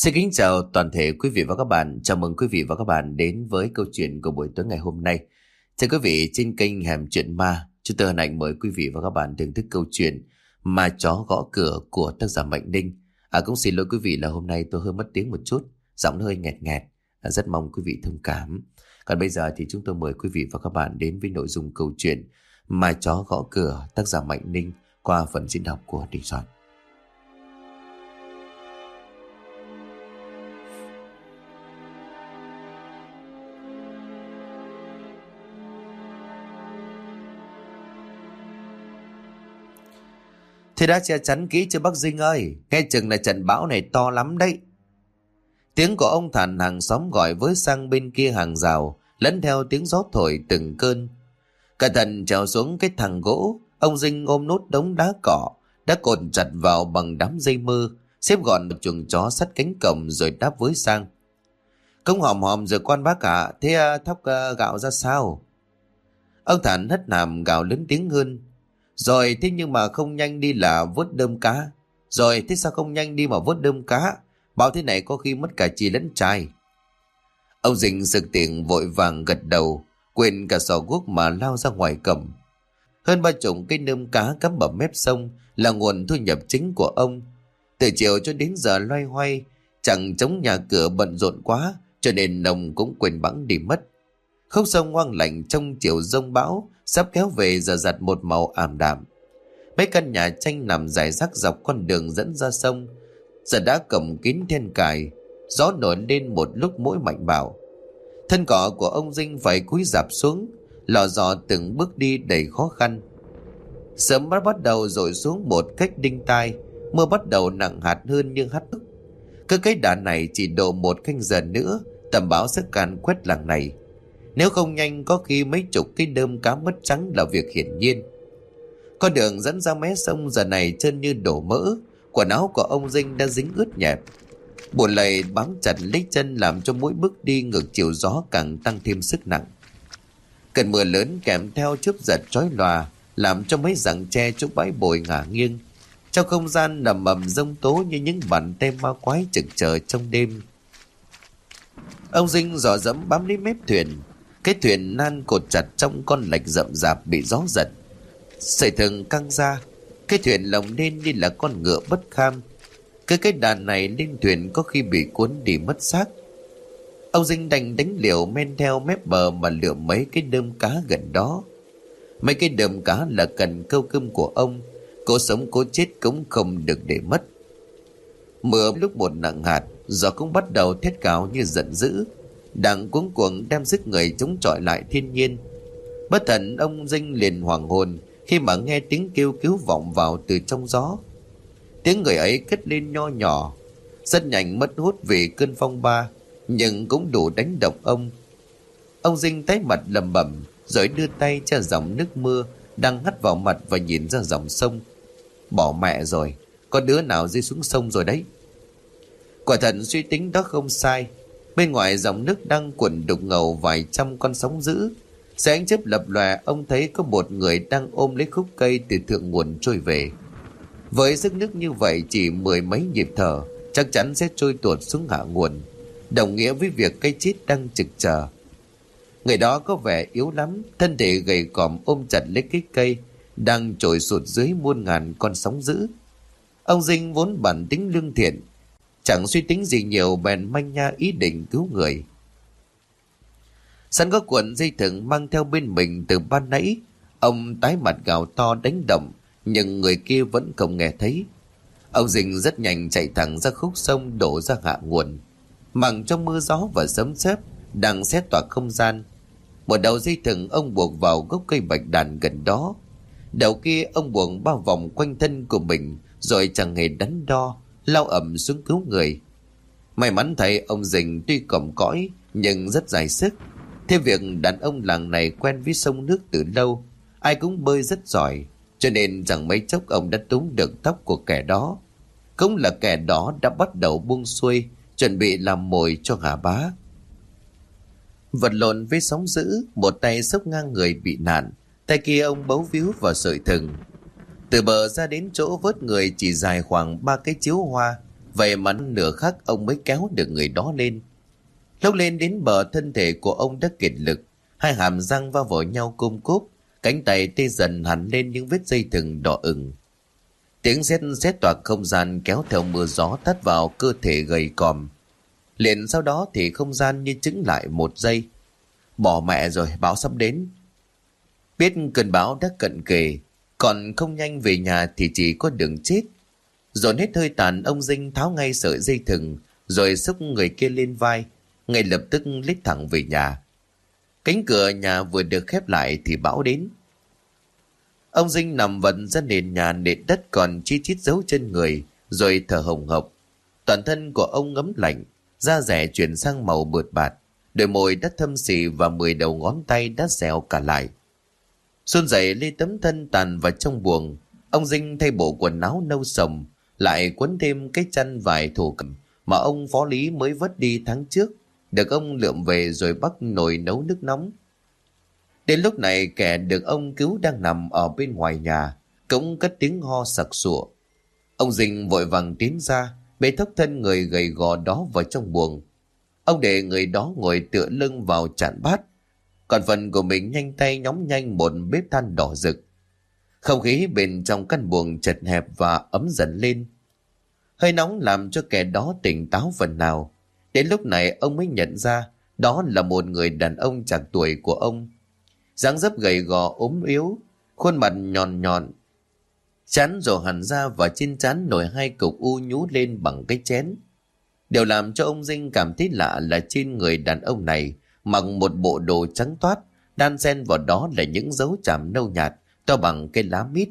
Xin kính chào toàn thể quý vị và các bạn. Chào mừng quý vị và các bạn đến với câu chuyện của buổi tối ngày hôm nay. Thưa quý vị, trên kênh Hẻm Chuyện Ma, chúng tôi hân hạnh mời quý vị và các bạn thưởng thức câu chuyện Ma Chó Gõ Cửa của tác giả Mạnh ninh À, cũng xin lỗi quý vị là hôm nay tôi hơi mất tiếng một chút, giọng hơi nghẹt nghẹt. À, rất mong quý vị thông cảm. Còn bây giờ thì chúng tôi mời quý vị và các bạn đến với nội dung câu chuyện Ma Chó Gõ Cửa tác giả Mạnh Ninh qua phần diễn đọc của Đình Soạn. Thế đã che chắn kỹ cho bác Dinh ơi, nghe chừng là trận bão này to lắm đấy. Tiếng của ông thản hàng xóm gọi với sang bên kia hàng rào, lẫn theo tiếng gió thổi từng cơn. Cả thần trèo xuống cái thằng gỗ, ông Dinh ôm nốt đống đá cỏ, đã cột chặt vào bằng đám dây mưa xếp gọn một chuồng chó sắt cánh cổng rồi đáp với sang. Công hòm hòm rồi quan bác cả, thế à, thóc à, gạo ra sao? Ông Thản hất nằm gạo lớn tiếng hơn, rồi thế nhưng mà không nhanh đi là vớt đơm cá. Rồi thế sao không nhanh đi mà vớt đơm cá? Bảo thế này có khi mất cả chi lẫn trai. Ông Dình sực tiện vội vàng gật đầu, quên cả sò guốc mà lao ra ngoài cầm. Hơn ba chục cây nơm cá cắm bẩm mép sông là nguồn thu nhập chính của ông. Từ chiều cho đến giờ loay hoay, chẳng chống nhà cửa bận rộn quá, cho nên ông cũng quên bẵng đi mất. Khúc sông ngoan lạnh trong chiều rông bão, sắp kéo về giờ giặt một màu ảm đạm. Mấy căn nhà tranh nằm dài rác dọc con đường dẫn ra sông, giờ đã cầm kín thiên cài, gió nổi lên một lúc mỗi mạnh bạo. Thân cỏ của ông Dinh phải cúi dạp xuống, lò dò từng bước đi đầy khó khăn. Sớm bắt bắt đầu rồi xuống một cách đinh tai, mưa bắt đầu nặng hạt hơn như hắt ức. Cứ cái đà này chỉ độ một canh giờ nữa, tầm báo sẽ càn quét làng này. Nếu không nhanh có khi mấy chục cái đơm cá mất trắng là việc hiển nhiên. Con đường dẫn ra mé sông giờ này chân như đổ mỡ, quần áo của ông Dinh đã dính ướt nhẹp. Buồn lầy bám chặt lấy chân làm cho mỗi bước đi ngược chiều gió càng tăng thêm sức nặng. Cơn mưa lớn kèm theo chớp giật trói lòa làm cho mấy rặng tre chỗ bãi bồi ngả nghiêng. Trong không gian nằm ầm rông tố như những bàn tay ma quái trực chờ trong đêm. Ông Dinh dò dẫm bám lấy mép thuyền, cái thuyền nan cột chặt trong con lạch rậm rạp bị gió giật. Sợi thừng căng ra, cái thuyền lồng lên như là con ngựa bất kham. Cái cái đàn này lên thuyền có khi bị cuốn đi mất xác. Ông Dinh đành đánh liều men theo mép bờ mà lựa mấy cái đơm cá gần đó. Mấy cái đơm cá là cần câu cơm của ông, cố sống cố chết cũng không được để mất. Mưa lúc một nặng hạt, gió cũng bắt đầu thét cáo như giận dữ đặng cuống cuồng đem sức người chống chọi lại thiên nhiên. Bất thần ông Dinh liền hoàng hồn khi mà nghe tiếng kêu cứu vọng vào từ trong gió. Tiếng người ấy kết lên nho nhỏ, rất nhanh mất hút vì cơn phong ba, nhưng cũng đủ đánh động ông. Ông Dinh tái mặt lầm bẩm rồi đưa tay che dòng nước mưa đang hắt vào mặt và nhìn ra dòng sông. Bỏ mẹ rồi, có đứa nào rơi xuống sông rồi đấy. Quả thật suy tính đó không sai, Bên ngoài dòng nước đang cuộn đục ngầu vài trăm con sóng dữ. Sáng chớp lập lòe ông thấy có một người đang ôm lấy khúc cây từ thượng nguồn trôi về. Với sức nước như vậy chỉ mười mấy nhịp thở chắc chắn sẽ trôi tuột xuống hạ nguồn. Đồng nghĩa với việc cây chít đang trực chờ. Người đó có vẻ yếu lắm, thân thể gầy còm ôm chặt lấy cái cây, đang trồi sụt dưới muôn ngàn con sóng dữ. Ông Dinh vốn bản tính lương thiện, Chẳng suy tính gì nhiều bèn manh nha ý định cứu người. Sẵn có cuộn dây thừng mang theo bên mình từ ban nãy. Ông tái mặt gào to đánh động, nhưng người kia vẫn không nghe thấy. Ông Dình rất nhanh chạy thẳng ra khúc sông đổ ra hạ nguồn. Mặng trong mưa gió và sấm sét đang xét tỏa không gian. Một đầu dây thừng ông buộc vào gốc cây bạch đàn gần đó. Đầu kia ông buộc bao vòng quanh thân của mình rồi chẳng hề đắn đo lao ẩm xuống cứu người. May mắn thầy ông Dình tuy cổng cõi nhưng rất dài sức. Thế việc đàn ông làng này quen với sông nước từ lâu, ai cũng bơi rất giỏi, cho nên chẳng mấy chốc ông đã túm được tóc của kẻ đó. Cũng là kẻ đó đã bắt đầu buông xuôi, chuẩn bị làm mồi cho hà bá. Vật lộn với sóng dữ, một tay sốc ngang người bị nạn, tay kia ông bấu víu vào sợi thừng, từ bờ ra đến chỗ vớt người chỉ dài khoảng ba cái chiếu hoa, Vậy mà nửa khắc ông mới kéo được người đó lên. Lúc lên đến bờ thân thể của ông đã kiệt lực, hai hàm răng va vào nhau cung cúp, cánh tay tê dần hẳn lên những vết dây thừng đỏ ửng. Tiếng rét rét toạc không gian kéo theo mưa gió tắt vào cơ thể gầy còm. Liền sau đó thì không gian như chứng lại một giây. Bỏ mẹ rồi, bão sắp đến. Biết cơn bão đã cận kề, còn không nhanh về nhà thì chỉ có đường chết. Rồi hết hơi tàn ông Dinh tháo ngay sợi dây thừng, rồi xúc người kia lên vai, ngay lập tức lít thẳng về nhà. Cánh cửa nhà vừa được khép lại thì bão đến. Ông Dinh nằm vận ra nền nhà nền đất còn chi chít dấu chân người, rồi thở hồng hộc. Toàn thân của ông ngấm lạnh, da rẻ chuyển sang màu bượt bạt, đôi môi đất thâm xì và mười đầu ngón tay đã dẻo cả lại. Xuân dậy lê tấm thân tàn vào trong buồng, ông Dinh thay bộ quần áo nâu sồng, lại quấn thêm cái chăn vải thổ cẩm mà ông phó lý mới vớt đi tháng trước, được ông lượm về rồi bắt nồi nấu nước nóng. Đến lúc này kẻ được ông cứu đang nằm ở bên ngoài nhà, cũng cất tiếng ho sặc sụa. Ông Dinh vội vàng tiến ra, bê thốc thân người gầy gò đó vào trong buồng. Ông để người đó ngồi tựa lưng vào chạn bát, còn phần của mình nhanh tay nhóm nhanh một bếp than đỏ rực. Không khí bên trong căn buồng chật hẹp và ấm dần lên. Hơi nóng làm cho kẻ đó tỉnh táo phần nào. Đến lúc này ông mới nhận ra đó là một người đàn ông chạc tuổi của ông dáng dấp gầy gò ốm yếu, khuôn mặt nhọn nhọn. Chán rồ hẳn ra và trên chán nổi hai cục u nhú lên bằng cái chén. Điều làm cho ông Dinh cảm thấy lạ là trên người đàn ông này mặc một bộ đồ trắng toát, đan xen vào đó là những dấu chạm nâu nhạt, to bằng cây lá mít.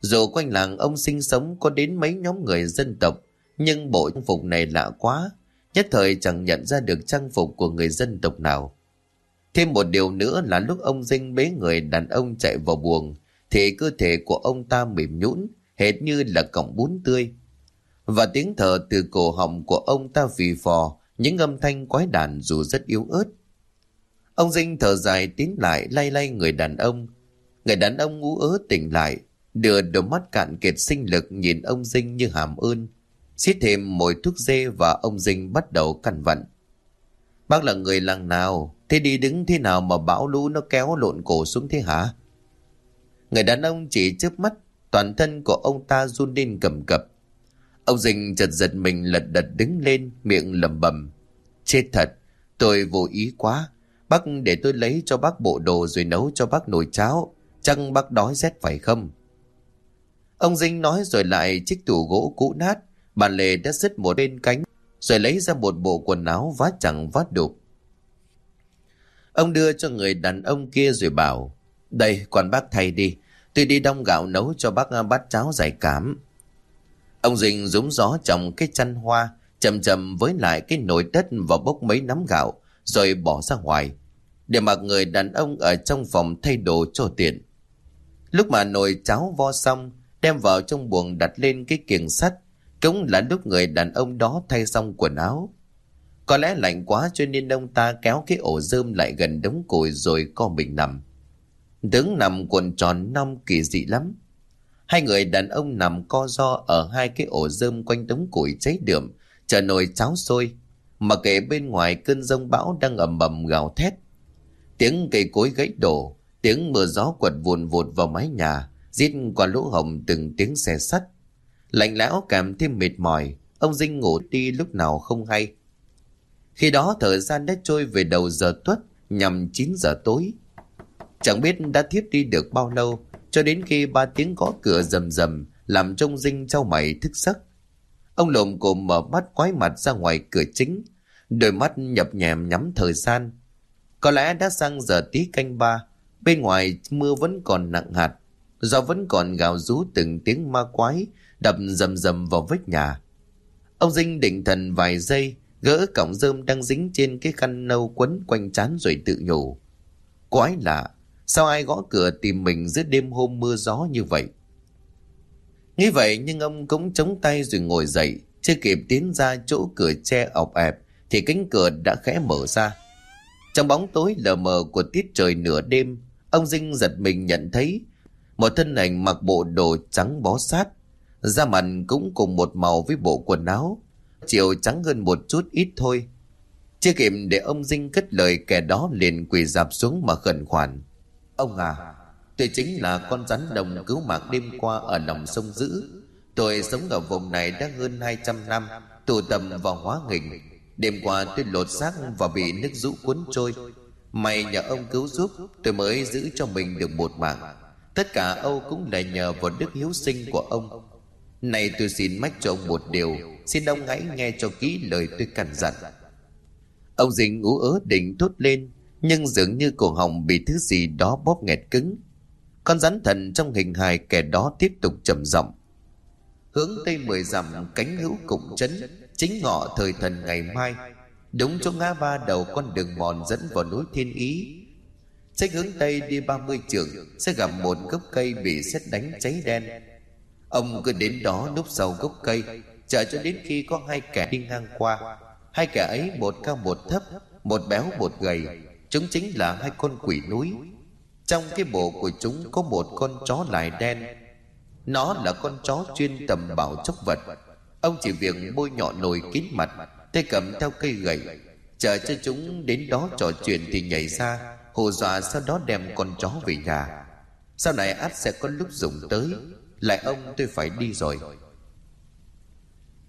Dù quanh làng ông sinh sống có đến mấy nhóm người dân tộc, nhưng bộ trang phục này lạ quá, nhất thời chẳng nhận ra được trang phục của người dân tộc nào. Thêm một điều nữa là lúc ông Dinh bế người đàn ông chạy vào buồng, thì cơ thể của ông ta mềm nhũn, hệt như là cọng bún tươi. Và tiếng thở từ cổ họng của ông ta vì phò, những âm thanh quái đản dù rất yếu ớt. Ông Dinh thở dài tiến lại lay lay người đàn ông. Người đàn ông ngũ ớ tỉnh lại, đưa đôi mắt cạn kiệt sinh lực nhìn ông Dinh như hàm ơn. Xiết thêm mồi thuốc dê và ông Dinh bắt đầu căn vận. Bác là người làng nào? Thế đi đứng thế nào mà bão lũ nó kéo lộn cổ xuống thế hả? Người đàn ông chỉ trước mắt, toàn thân của ông ta run lên cầm cập. Ông Dình chật giật mình lật đật đứng lên, miệng lầm bầm. Chết thật, tôi vô ý quá. Bác để tôi lấy cho bác bộ đồ rồi nấu cho bác nồi cháo. chăng bác đói rét phải không? Ông Dinh nói rồi lại chiếc tủ gỗ cũ nát, bà Lê đã xứt một bên cánh, rồi lấy ra một bộ quần áo vá chẳng vá đục. Ông đưa cho người đàn ông kia rồi bảo, đây, quan bác thay đi, tôi đi đong gạo nấu cho bác bát cháo giải cảm. Ông Dình rúng gió trong cái chăn hoa, chậm chậm với lại cái nồi đất và bốc mấy nắm gạo, rồi bỏ ra ngoài, để mặc người đàn ông ở trong phòng thay đồ cho tiện. Lúc mà nồi cháo vo xong, đem vào trong buồng đặt lên cái kiềng sắt, cũng là lúc người đàn ông đó thay xong quần áo. Có lẽ lạnh quá cho nên ông ta kéo cái ổ rơm lại gần đống củi rồi co mình nằm. Đứng nằm cuộn tròn năm kỳ dị lắm. Hai người đàn ông nằm co do ở hai cái ổ rơm quanh đống củi cháy đượm, chờ nồi cháo sôi. Mà kể bên ngoài cơn rông bão đang ầm ầm gào thét. Tiếng cây cối gãy đổ, tiếng mưa gió quật vùn vụt vào mái nhà, giết qua lỗ hồng từng tiếng xe sắt. Lạnh lẽo cảm thêm mệt mỏi, ông Dinh ngủ đi lúc nào không hay. Khi đó thời gian đã trôi về đầu giờ tuất nhằm 9 giờ tối. Chẳng biết đã thiếp đi được bao lâu cho đến khi ba tiếng gõ cửa rầm rầm làm trông dinh trao mày thức giấc. Ông lồm cồm mở mắt quái mặt ra ngoài cửa chính, đôi mắt nhập nhèm nhắm thời gian. Có lẽ đã sang giờ tí canh ba, bên ngoài mưa vẫn còn nặng hạt, do vẫn còn gào rú từng tiếng ma quái đập rầm rầm vào vách nhà. Ông Dinh định thần vài giây gỡ cọng rơm đang dính trên cái khăn nâu quấn quanh chán rồi tự nhủ. Quái lạ, sao ai gõ cửa tìm mình giữa đêm hôm mưa gió như vậy? Nghĩ vậy nhưng ông cũng chống tay rồi ngồi dậy, chưa kịp tiến ra chỗ cửa che ọc ẹp thì cánh cửa đã khẽ mở ra. Trong bóng tối lờ mờ của tiết trời nửa đêm, ông Dinh giật mình nhận thấy một thân ảnh mặc bộ đồ trắng bó sát, Da mặt cũng cùng một màu với bộ quần áo. Chiều trắng hơn một chút ít thôi. Chưa kịp để ông Dinh cất lời kẻ đó liền quỳ dạp xuống mà khẩn khoản. Ông à, tôi chính là con rắn đồng cứu mạng đêm qua ở lòng sông Dữ. Tôi sống ở vùng này đã hơn 200 năm, tụ tầm vào hóa nghình. Đêm qua tôi lột xác và bị nước rũ cuốn trôi. May nhờ ông cứu giúp, tôi mới giữ cho mình được một mạng. Tất cả Âu cũng là nhờ vào đức hiếu sinh của ông. Này tôi xin mách cho ông một điều, xin ông hãy nghe cho kỹ lời tôi cằn dặn. Ông dình ú ớ định thốt lên, nhưng dường như cổ họng bị thứ gì đó bóp nghẹt cứng. Con rắn thần trong hình hài kẻ đó tiếp tục trầm giọng. Hướng tây mười dặm cánh hữu cụm chấn, chính ngọ thời thần ngày mai. Đúng chỗ ngã ba đầu con đường mòn dẫn vào núi Thiên Ý. Sách hướng tây đi 30 trường sẽ gặp một gốc cây bị xét đánh cháy đen. Ông cứ đến đó núp sau gốc cây, chờ cho đến khi có hai kẻ đi ngang qua. Hai kẻ ấy một cao một thấp, một béo một gầy, chúng chính là hai con quỷ núi. Trong cái bộ của chúng có một con chó lại đen. Nó là con chó chuyên tầm bảo chốc vật. Ông chỉ việc bôi nhọ nồi kín mặt, tay cầm theo cây gậy, chờ cho chúng đến đó trò chuyện thì nhảy ra, hồ dọa sau đó đem con chó về nhà. Sau này át sẽ có lúc dùng tới, lại ông tôi phải đi rồi.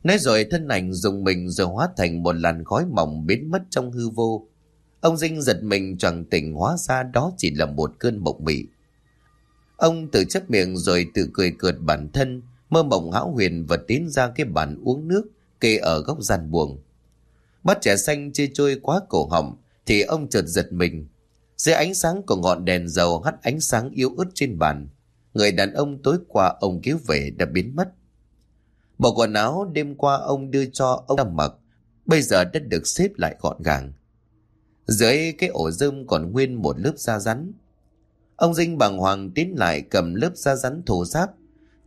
Nói rồi thân ảnh dùng mình rồi hóa thành một làn khói mỏng biến mất trong hư vô. Ông Dinh giật mình choàng tỉnh hóa ra đó chỉ là một cơn mộng mị. Ông tự chấp miệng rồi tự cười cợt bản thân, mơ mộng hão huyền và tiến ra cái bàn uống nước kê ở góc gian buồng. bắt trẻ xanh chê trôi quá cổ họng thì ông chợt giật mình. Dưới ánh sáng của ngọn đèn dầu hắt ánh sáng yếu ớt trên bàn, người đàn ông tối qua ông cứu về đã biến mất. Bộ quần áo đêm qua ông đưa cho ông đang mặc, bây giờ đã được xếp lại gọn gàng. Dưới cái ổ rơm còn nguyên một lớp da rắn. Ông Dinh bàng hoàng tiến lại cầm lớp da rắn thổ giáp.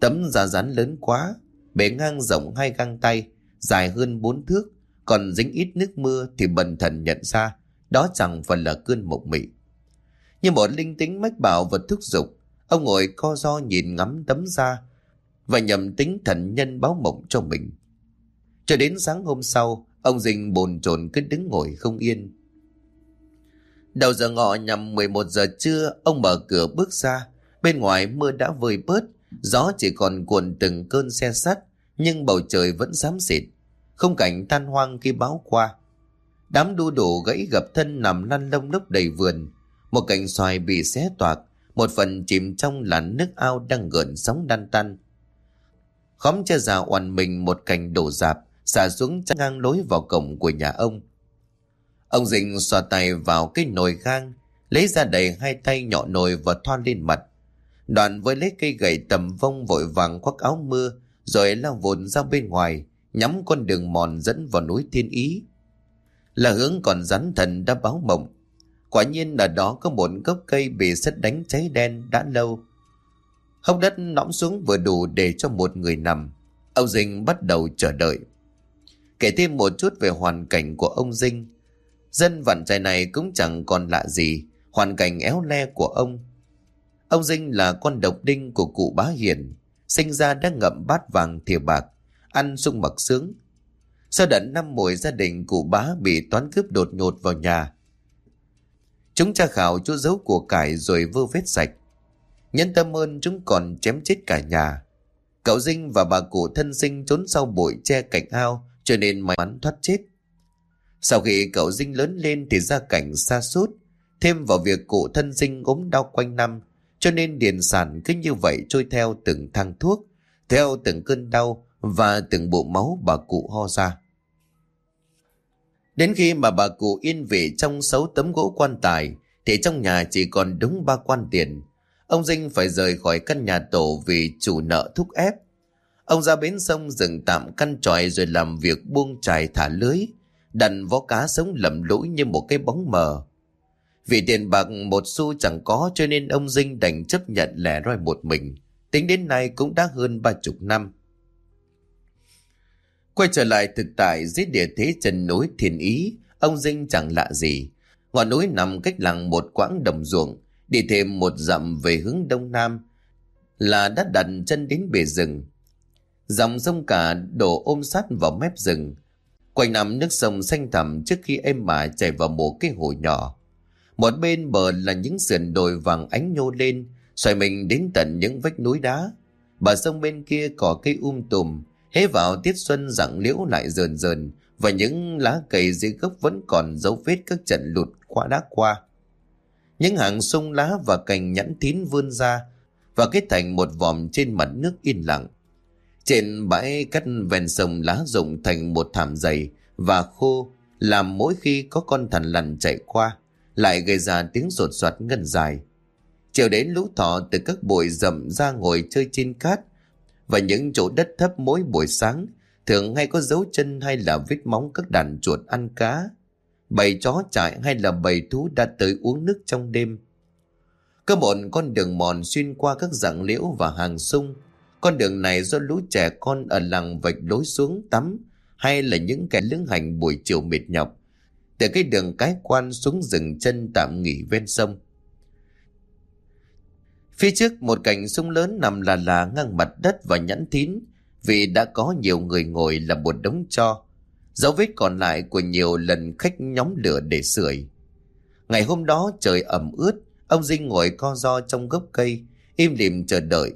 Tấm da rắn lớn quá, bề ngang rộng hai găng tay, dài hơn bốn thước, còn dính ít nước mưa thì bần thần nhận ra đó chẳng phải là cơn mộng mị. Như một linh tính mách bảo và thúc dục ông ngồi co do nhìn ngắm tấm da và nhầm tính thần nhân báo mộng cho mình. Cho đến sáng hôm sau, ông Dinh bồn chồn cứ đứng ngồi không yên. Đầu giờ ngọ nhằm 11 giờ trưa, ông mở cửa bước ra. Bên ngoài mưa đã vơi bớt, gió chỉ còn cuộn từng cơn xe sắt, nhưng bầu trời vẫn xám xịt. Không cảnh tan hoang khi báo qua. Đám đu đủ gãy gập thân nằm lăn lông lốc đầy vườn. Một cành xoài bị xé toạc, một phần chìm trong làn nước ao đang gợn sóng đan tan. Khóm che già oằn mình một cành đổ dạp, xả xuống chắn ngang lối vào cổng của nhà ông. Ông Dình xoa tay vào cái nồi gang, lấy ra đầy hai tay nhỏ nồi và thoa lên mặt. Đoạn với lấy cây gậy tầm vông vội vàng khoác áo mưa, rồi lao vụn ra bên ngoài, nhắm con đường mòn dẫn vào núi Thiên Ý. Là hướng còn rắn thần đã báo mộng. Quả nhiên là đó có một gốc cây bị sét đánh cháy đen đã lâu. Hốc đất nõm xuống vừa đủ để cho một người nằm. Ông Dinh bắt đầu chờ đợi. Kể thêm một chút về hoàn cảnh của ông Dinh. Dân vạn trại này cũng chẳng còn lạ gì, hoàn cảnh éo le của ông. Ông Dinh là con độc đinh của cụ bá hiền, sinh ra đã ngậm bát vàng thìa bạc, ăn sung mặc sướng. Sau đợt năm mùi gia đình cụ bá bị toán cướp đột ngột vào nhà. Chúng tra khảo chỗ giấu của cải rồi vơ vết sạch. Nhân tâm ơn chúng còn chém chết cả nhà. Cậu Dinh và bà cụ thân sinh trốn sau bụi che cạnh ao cho nên may mắn thoát chết. Sau khi cậu Dinh lớn lên thì gia cảnh xa suốt, thêm vào việc cụ thân dinh ốm đau quanh năm, cho nên điền sản cứ như vậy trôi theo từng thang thuốc, theo từng cơn đau và từng bộ máu bà cụ ho ra. Đến khi mà bà cụ yên vị trong sáu tấm gỗ quan tài, thì trong nhà chỉ còn đúng ba quan tiền. Ông Dinh phải rời khỏi căn nhà tổ vì chủ nợ thúc ép. Ông ra bến sông dừng tạm căn tròi rồi làm việc buông trài thả lưới, đặt vó cá sống lầm lũi như một cái bóng mờ. Vì tiền bạc một xu chẳng có cho nên ông Dinh đành chấp nhận lẻ roi một mình. Tính đến nay cũng đã hơn ba chục năm. Quay trở lại thực tại dưới địa thế chân núi thiền ý, ông Dinh chẳng lạ gì. Ngọn núi nằm cách làng một quãng đồng ruộng, đi thêm một dặm về hướng đông nam, là đã đặt chân đến bề rừng. Dòng sông cả đổ ôm sát vào mép rừng. Quanh năm nước sông xanh thẳm trước khi êm mà chảy vào một cái hồ nhỏ. Một bên bờ là những sườn đồi vàng ánh nhô lên, xoay mình đến tận những vách núi đá. Bờ sông bên kia có cây um tùm, hế vào tiết xuân rặng liễu lại rờn rờn, và những lá cây dưới gốc vẫn còn dấu vết các trận lụt qua đã qua. Những hàng sung lá và cành nhẵn tín vươn ra và kết thành một vòm trên mặt nước yên lặng. Trên bãi cắt ven sông lá rụng thành một thảm dày và khô, làm mỗi khi có con thằn lằn chạy qua, lại gây ra tiếng sột soạt ngân dài. Chiều đến lũ thọ từ các bụi rậm ra ngồi chơi trên cát và những chỗ đất thấp mỗi buổi sáng thường hay có dấu chân hay là vết móng các đàn chuột ăn cá. Bầy chó chạy hay là bầy thú đã tới uống nước trong đêm. Có một con đường mòn xuyên qua các dạng liễu và hàng sung. Con đường này do lũ trẻ con ở làng vạch lối xuống tắm hay là những kẻ lưỡng hành buổi chiều mệt nhọc. Từ cái đường cái quan xuống rừng chân tạm nghỉ ven sông. Phía trước một cành sung lớn nằm là là ngang mặt đất và nhẵn thín vì đã có nhiều người ngồi là một đống cho. Dấu vết còn lại của nhiều lần khách nhóm lửa để sưởi. Ngày hôm đó trời ẩm ướt, ông Dinh ngồi co do trong gốc cây, im lìm chờ đợi.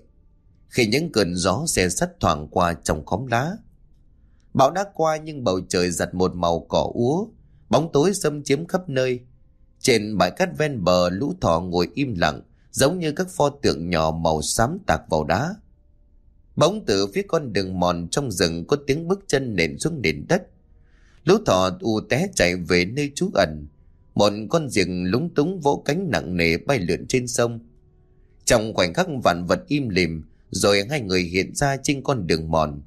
Khi những cơn gió xe sắt thoảng qua trong khóm lá. Bão đã qua nhưng bầu trời giặt một màu cỏ úa, bóng tối xâm chiếm khắp nơi. Trên bãi cát ven bờ lũ thỏ ngồi im lặng, giống như các pho tượng nhỏ màu xám tạc vào đá. Bóng từ phía con đường mòn trong rừng có tiếng bước chân nện xuống nền đất. Lũ thỏ u té chạy về nơi trú ẩn. Một con rừng lúng túng vỗ cánh nặng nề bay lượn trên sông. Trong khoảnh khắc vạn vật im lìm, rồi hai người hiện ra trên con đường mòn.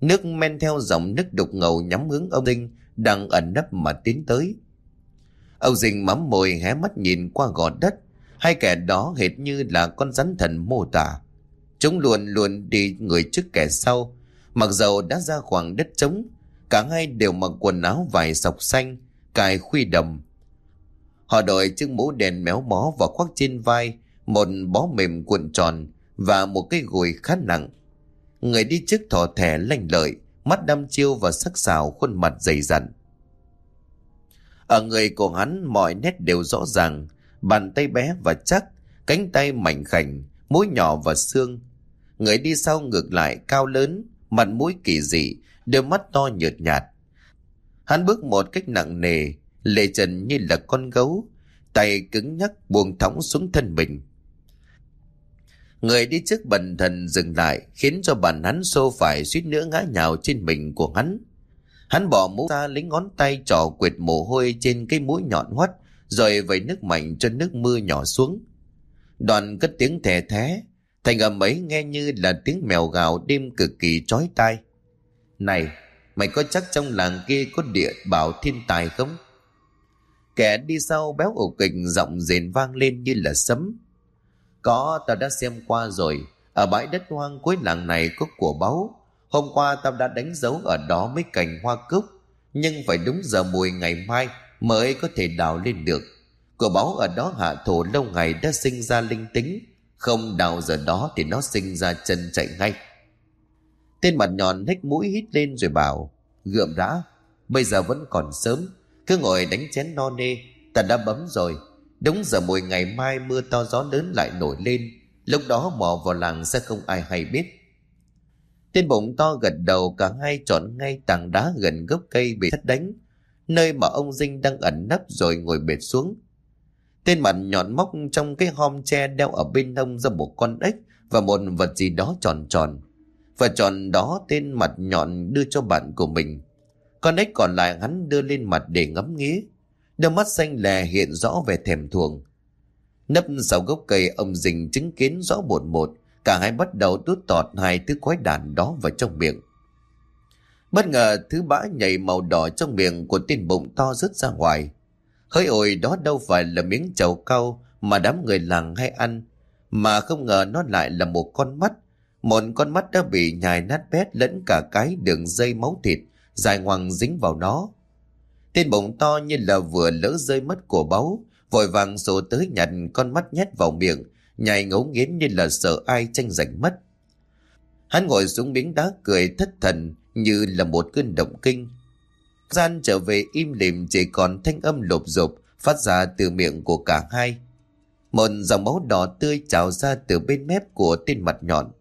Nước men theo dòng nước đục ngầu nhắm hướng ông Dinh đang ẩn nấp mà tiến tới. Ông Dinh mắm môi hé mắt nhìn qua gò đất, hai kẻ đó hệt như là con rắn thần mô tả. Chúng luôn luôn đi người trước kẻ sau, mặc dầu đã ra khoảng đất trống, cả hai đều mặc quần áo vải sọc xanh, cài khuy đầm. Họ đội chiếc mũ đèn méo mó và khoác trên vai, một bó mềm cuộn tròn và một cái gùi khá nặng. Người đi trước thỏ thẻ lanh lợi, mắt đăm chiêu và sắc sảo khuôn mặt dày dặn. Ở người của hắn mọi nét đều rõ ràng, bàn tay bé và chắc, cánh tay mảnh khảnh, mũi nhỏ và xương. Người đi sau ngược lại cao lớn, mặt mũi kỳ dị, đôi mắt to nhợt nhạt. Hắn bước một cách nặng nề, lệ trần như là con gấu, tay cứng nhắc buông thõng xuống thân mình. Người đi trước bần thần dừng lại khiến cho bàn hắn xô phải suýt nữa ngã nhào trên mình của hắn. Hắn bỏ mũ ra lấy ngón tay trò quyệt mồ hôi trên cái mũi nhọn hoắt rồi vẩy nước mạnh cho nước mưa nhỏ xuống. Đoàn cất tiếng thè thé, thành âm ấy nghe như là tiếng mèo gào đêm cực kỳ chói tai. Này, mày có chắc trong làng kia có địa bảo thiên tài không? Kẻ đi sau béo ổ kịch giọng rền vang lên như là sấm. Có, tao đã xem qua rồi. Ở bãi đất hoang cuối làng này có của báu. Hôm qua tao đã đánh dấu ở đó mấy cành hoa cúc. Nhưng phải đúng giờ mùi ngày mai mới có thể đào lên được. Của báu ở đó hạ thổ lâu ngày đã sinh ra linh tính. Không đào giờ đó thì nó sinh ra chân chạy ngay. Tên mặt nhọn hếch mũi hít lên rồi bảo Gượm đã Bây giờ vẫn còn sớm Cứ ngồi đánh chén no nê Ta đã bấm rồi Đúng giờ mỗi ngày mai mưa to gió lớn lại nổi lên, Lúc đó mò vào làng sẽ không ai hay biết. Tên bụng to gật đầu, cả hai chọn ngay tảng đá gần gốc cây bị thất đánh, Nơi mà ông Dinh đang ẩn nấp rồi ngồi bệt xuống. Tên mặt nhọn móc trong cái hom tre đeo ở bên hông ra một con ếch Và một vật gì đó tròn tròn. Và tròn đó tên mặt nhọn đưa cho bạn của mình. Con ếch còn lại hắn đưa lên mặt để ngắm nghía. Đôi mắt xanh lè hiện rõ về thèm thuồng. Nấp sau gốc cây ông dình chứng kiến rõ một một, cả hai bắt đầu đút tọt hai thứ quái đàn đó vào trong miệng. Bất ngờ thứ bã nhảy màu đỏ trong miệng của tên bụng to rớt ra ngoài. Hơi ôi đó đâu phải là miếng trầu cau mà đám người làng hay ăn, mà không ngờ nó lại là một con mắt. Một con mắt đã bị nhài nát bét lẫn cả cái đường dây máu thịt dài ngoằng dính vào nó. Tên bụng to như là vừa lỡ rơi mất của báu, vội vàng sổ tới nhặt con mắt nhét vào miệng, nhai ngấu nghiến như là sợ ai tranh giành mất. Hắn ngồi xuống miếng đá cười thất thần như là một cơn động kinh. Gian trở về im lìm chỉ còn thanh âm lộp rộp phát ra từ miệng của cả hai. Một dòng máu đỏ tươi trào ra từ bên mép của tên mặt nhọn.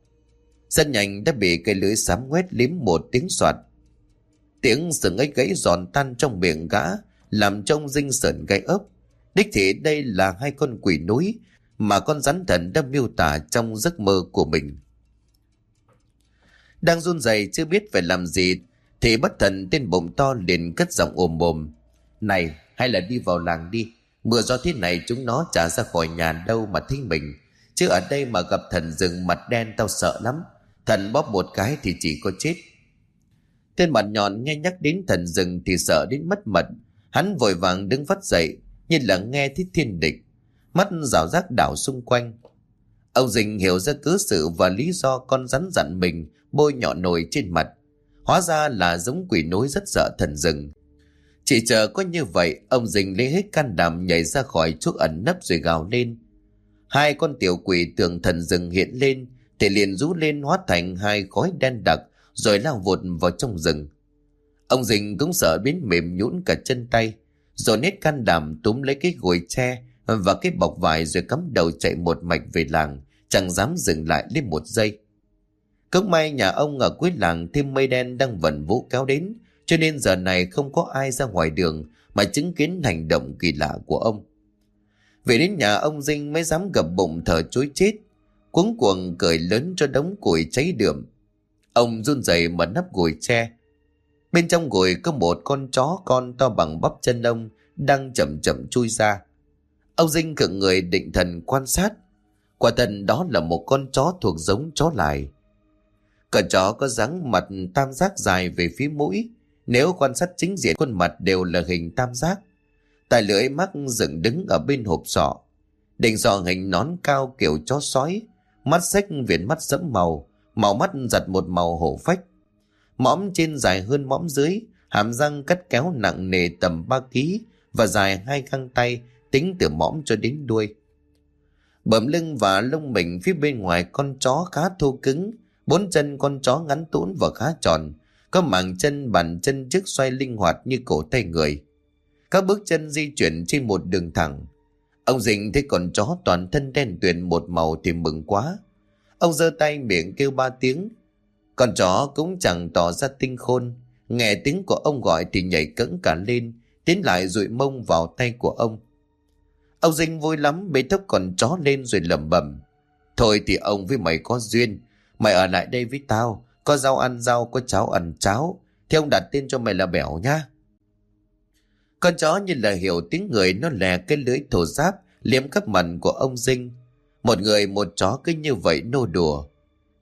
Rất nhanh đã bị cây lưới sám quét liếm một tiếng soạt. Tiếng sừng ấy gãy giòn tan trong miệng gã, làm trông dinh sợn gai ấp. Đích thị đây là hai con quỷ núi mà con rắn thần đã miêu tả trong giấc mơ của mình. Đang run rẩy chưa biết phải làm gì thì bất thần tên bụng to liền cất giọng ồm ồm. Này, hay là đi vào làng đi. Mưa gió thế này chúng nó trả ra khỏi nhà đâu mà thấy mình. Chứ ở đây mà gặp thần rừng mặt đen tao sợ lắm. Thần bóp một cái thì chỉ có chết. Tên mặt nhọn nghe nhắc đến thần rừng thì sợ đến mất mật. Hắn vội vàng đứng vắt dậy, như là nghe thấy thiên địch. Mắt rào rác đảo xung quanh. Ông Dình hiểu ra cớ sự và lý do con rắn dặn mình bôi nhỏ nồi trên mặt. Hóa ra là giống quỷ nối rất sợ thần rừng. Chỉ chờ có như vậy, ông Dình lấy hết can đảm nhảy ra khỏi chuốc ẩn nấp rồi gào lên. Hai con tiểu quỷ tường thần rừng hiện lên, thì liền rú lên hóa thành hai khói đen đặc, rồi lao vụt vào trong rừng. Ông Dình cũng sợ biến mềm nhũn cả chân tay, rồi nét can đảm túm lấy cái gối tre và cái bọc vải rồi cắm đầu chạy một mạch về làng, chẳng dám dừng lại đến một giây. Cũng may nhà ông ở cuối làng thêm mây đen đang vần vũ kéo đến, cho nên giờ này không có ai ra ngoài đường mà chứng kiến hành động kỳ lạ của ông. Về đến nhà ông Dinh mới dám gập bụng thở chối chết, cuống cuồng cười lớn cho đống củi cháy đượm. Ông run rẩy mở nắp gùi tre. Bên trong gùi có một con chó con to bằng bắp chân ông đang chậm chậm chui ra. Ông Dinh cựng người định thần quan sát. Quả thần đó là một con chó thuộc giống chó lại. Con chó có dáng mặt tam giác dài về phía mũi. Nếu quan sát chính diện, khuôn mặt đều là hình tam giác. Tài lưỡi mắt dựng đứng ở bên hộp sọ. Đỉnh sọ hình nón cao kiểu chó sói. Mắt xách viền mắt sẫm màu. Màu mắt giật một màu hổ phách. Mõm trên dài hơn mõm dưới. Hàm răng cắt kéo nặng nề tầm 3 ký và dài hai găng tay tính từ mõm cho đến đuôi. Bẩm lưng và lông mình phía bên ngoài con chó khá thô cứng, bốn chân con chó ngắn tũn và khá tròn, có màng chân bàn chân trước xoay linh hoạt như cổ tay người. Các bước chân di chuyển trên một đường thẳng. Ông Dình thấy con chó toàn thân đen tuyền một màu thì mừng quá. Ông giơ tay miệng kêu ba tiếng. Con chó cũng chẳng tỏ ra tinh khôn. Nghe tiếng của ông gọi thì nhảy cẫng cả lên, tiến lại rụi mông vào tay của ông. Ông Dinh vui lắm bế thốc con chó lên rồi lẩm bẩm. Thôi thì ông với mày có duyên. Mày ở lại đây với tao. Có rau ăn rau, có cháo ăn cháo. Thì ông đặt tên cho mày là Bẻo nhá. Con chó như là hiểu tiếng người nó lè cái lưới thổ giáp liếm khắp mặt của ông Dinh. Một người một chó cứ như vậy nô đùa.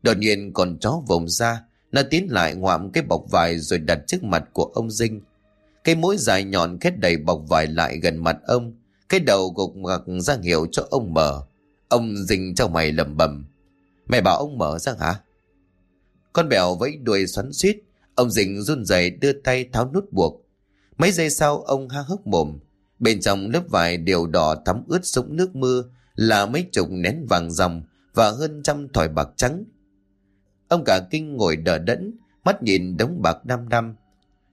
Đột nhiên con chó vùng ra, nó tiến lại ngoạm cái bọc vải rồi đặt trước mặt của ông Dinh. Cái mũi dài nhọn khét đầy bọc vải lại gần mặt ông, cái đầu gục ngặc ra hiệu cho ông mở. Ông dình trong mày lầm bầm. Mày bảo ông mở ra hả? Con bèo vẫy đuôi xoắn suýt. Ông dình run rẩy đưa tay tháo nút buộc. Mấy giây sau ông ha hốc mồm. Bên trong lớp vải đều đỏ thắm ướt sũng nước mưa là mấy chục nén vàng dòng và hơn trăm thỏi bạc trắng. Ông cả kinh ngồi đờ đẫn, mắt nhìn đống bạc năm năm.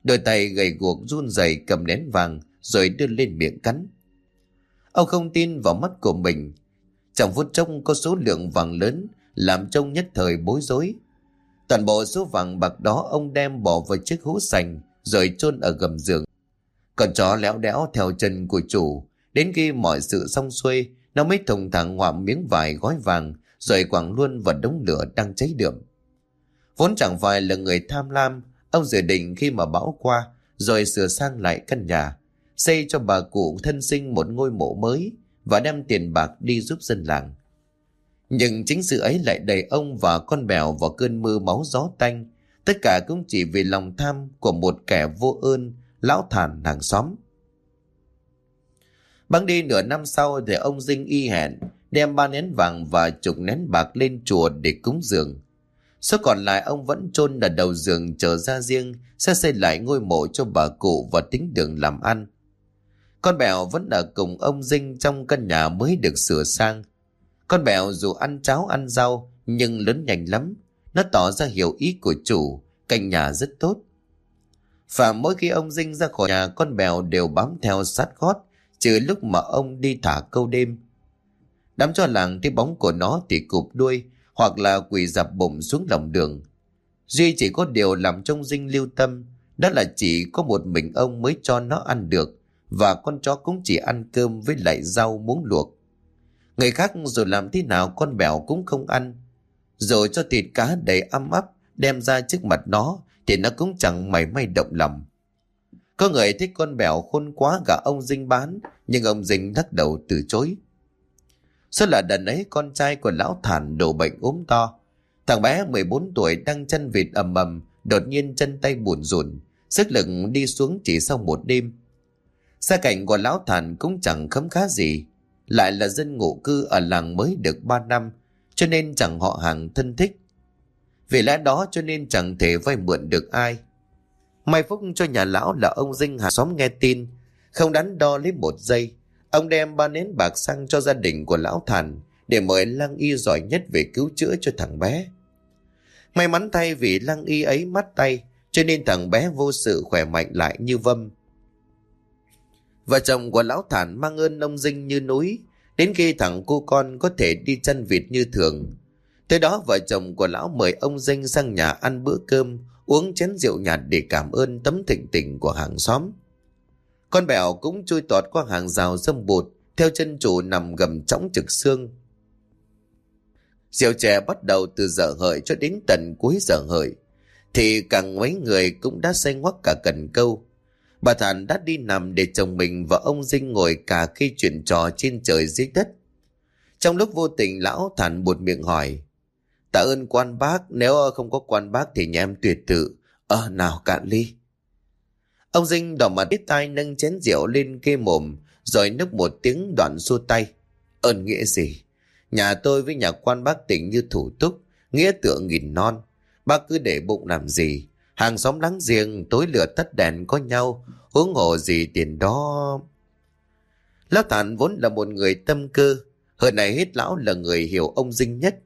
Đôi tay gầy guộc run rẩy cầm nén vàng rồi đưa lên miệng cắn. Ông không tin vào mắt của mình. Trong phút chốc có số lượng vàng lớn làm trông nhất thời bối rối. Toàn bộ số vàng bạc đó ông đem bỏ vào chiếc hũ sành rồi chôn ở gầm giường. Còn chó léo đéo theo chân của chủ. Đến khi mọi sự xong xuôi, nó mới thùng thẳng ngoạm miếng vải gói vàng rồi quẳng luôn vào đống lửa đang cháy đượm. Vốn chẳng phải là người tham lam, ông dự định khi mà bão qua rồi sửa sang lại căn nhà xây cho bà cụ thân sinh một ngôi mộ mới và đem tiền bạc đi giúp dân làng. Nhưng chính sự ấy lại đẩy ông và con bèo vào cơn mưa máu gió tanh, tất cả cũng chỉ vì lòng tham của một kẻ vô ơn, lão thản hàng xóm. Băng đi nửa năm sau thì ông Dinh y hẹn đem ba nén vàng và chục nén bạc lên chùa để cúng dường. Số còn lại ông vẫn chôn ở đầu giường chờ ra riêng sẽ xây lại ngôi mộ cho bà cụ và tính đường làm ăn. Con bèo vẫn ở cùng ông Dinh trong căn nhà mới được sửa sang. Con bèo dù ăn cháo ăn rau nhưng lớn nhanh lắm. Nó tỏ ra hiểu ý của chủ, canh nhà rất tốt. Và mỗi khi ông Dinh ra khỏi nhà, con bèo đều bám theo sát gót, trừ lúc mà ông đi thả câu đêm. Đám cho làng thấy bóng của nó thì cụp đuôi, hoặc là quỳ dập bụng xuống lòng đường. Duy chỉ có điều làm trong Dinh lưu tâm, đó là chỉ có một mình ông mới cho nó ăn được, và con chó cũng chỉ ăn cơm với lại rau muống luộc. Người khác dù làm thế nào con bèo cũng không ăn. Rồi cho thịt cá đầy âm ấp đem ra trước mặt nó thì nó cũng chẳng mảy may động lòng. Có người thích con bèo khôn quá cả ông Dinh bán nhưng ông Dinh lắc đầu từ chối. Suốt là đần ấy con trai của lão thản đổ bệnh ốm to. Thằng bé 14 tuổi đang chân vịt ầm ầm đột nhiên chân tay buồn rùn sức lực đi xuống chỉ sau một đêm. Gia cảnh của lão thản cũng chẳng khấm khá gì lại là dân ngụ cư ở làng mới được 3 năm, cho nên chẳng họ hàng thân thích. Vì lẽ đó cho nên chẳng thể vay mượn được ai. May phúc cho nhà lão là ông Dinh hàng xóm nghe tin, không đắn đo lấy một giây. Ông đem ba nén bạc sang cho gia đình của lão thàn để mời lăng y giỏi nhất về cứu chữa cho thằng bé. May mắn thay vì lăng y ấy mắt tay, cho nên thằng bé vô sự khỏe mạnh lại như vâm. Vợ chồng của lão thản mang ơn ông Dinh như núi, đến khi thằng cô con có thể đi chân vịt như thường. Tới đó vợ chồng của lão mời ông Dinh sang nhà ăn bữa cơm, uống chén rượu nhạt để cảm ơn tấm thịnh tình của hàng xóm. Con bèo cũng chui tọt qua hàng rào dâm bụt, theo chân chủ nằm gầm trống trực xương. Rượu chè bắt đầu từ giờ hợi cho đến tận cuối giờ hợi, thì càng mấy người cũng đã say ngoắc cả cần câu. Bà Thản đã đi nằm để chồng mình và ông Dinh ngồi cả khi chuyện trò trên trời dưới đất. Trong lúc vô tình lão Thản buột miệng hỏi. Tạ ơn quan bác, nếu không có quan bác thì nhà em tuyệt tự. Ờ, nào cạn ly. Ông Dinh đỏ mặt ít tay nâng chén rượu lên kê mồm, rồi nức một tiếng đoạn xua tay. Ơn nghĩa gì? Nhà tôi với nhà quan bác tỉnh như thủ túc, nghĩa tựa nghìn non. Bác cứ để bụng làm gì? Hàng xóm láng giềng tối lửa tắt đèn có nhau, huống hồ gì tiền đó. Lão Thản vốn là một người tâm cơ, hơn này hết lão là người hiểu ông Dinh nhất.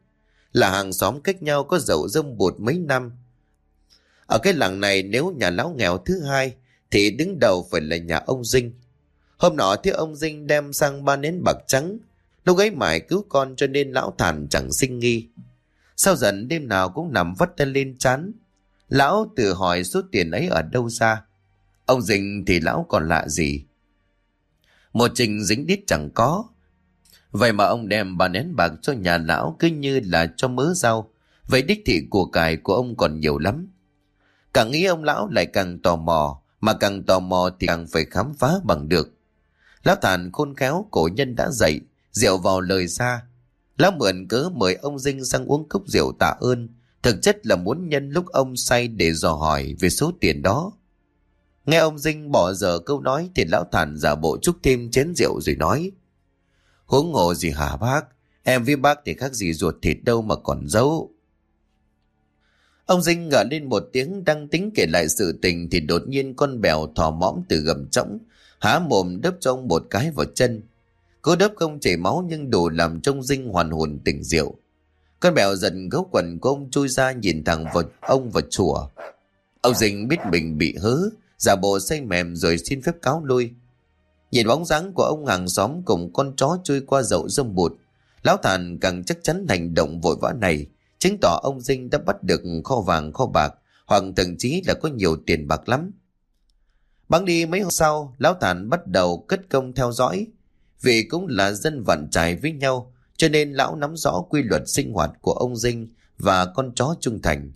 Là hàng xóm cách nhau có dậu dông bột mấy năm. Ở cái làng này nếu nhà lão nghèo thứ hai, thì đứng đầu phải là nhà ông Dinh. Hôm nọ thì ông Dinh đem sang ba nến bạc trắng, lúc ấy mải cứu con cho nên lão Thản chẳng sinh nghi. Sau dần đêm nào cũng nằm vắt tay lên chán, Lão tự hỏi số tiền ấy ở đâu ra. Ông Dinh thì lão còn lạ gì. Một trình dính đít chẳng có. Vậy mà ông đem bà nén bạc cho nhà lão cứ như là cho mớ rau. Vậy đích thị của cải của ông còn nhiều lắm. Càng nghĩ ông lão lại càng tò mò, mà càng tò mò thì càng phải khám phá bằng được. Lão thản khôn khéo cổ nhân đã dậy, rượu vào lời xa Lão mượn cớ mời ông Dinh sang uống cốc rượu tạ ơn, Thực chất là muốn nhân lúc ông say để dò hỏi về số tiền đó. Nghe ông Dinh bỏ giờ câu nói thì lão thản giả bộ chúc thêm chén rượu rồi nói. Huống ngộ gì hả bác? Em với bác thì khác gì ruột thịt đâu mà còn giấu. Ông Dinh ngỡ lên một tiếng đang tính kể lại sự tình thì đột nhiên con bèo thò mõm từ gầm trống, há mồm đớp cho ông một cái vào chân. cứ đớp không chảy máu nhưng đủ làm trông Dinh hoàn hồn tỉnh rượu. Con bèo giận gấu quần của ông chui ra nhìn thẳng vào ông và chùa. Ông dinh biết mình bị hớ, giả bộ say mềm rồi xin phép cáo lui. Nhìn bóng dáng của ông hàng xóm cùng con chó chui qua dậu rơm bụt. Lão Thàn càng chắc chắn hành động vội vã này, chứng tỏ ông Dinh đã bắt được kho vàng kho bạc, hoặc thậm chí là có nhiều tiền bạc lắm. Bắn đi mấy hôm sau, Lão Thàn bắt đầu cất công theo dõi, vì cũng là dân vạn trải với nhau, cho nên lão nắm rõ quy luật sinh hoạt của ông Dinh và con chó trung thành.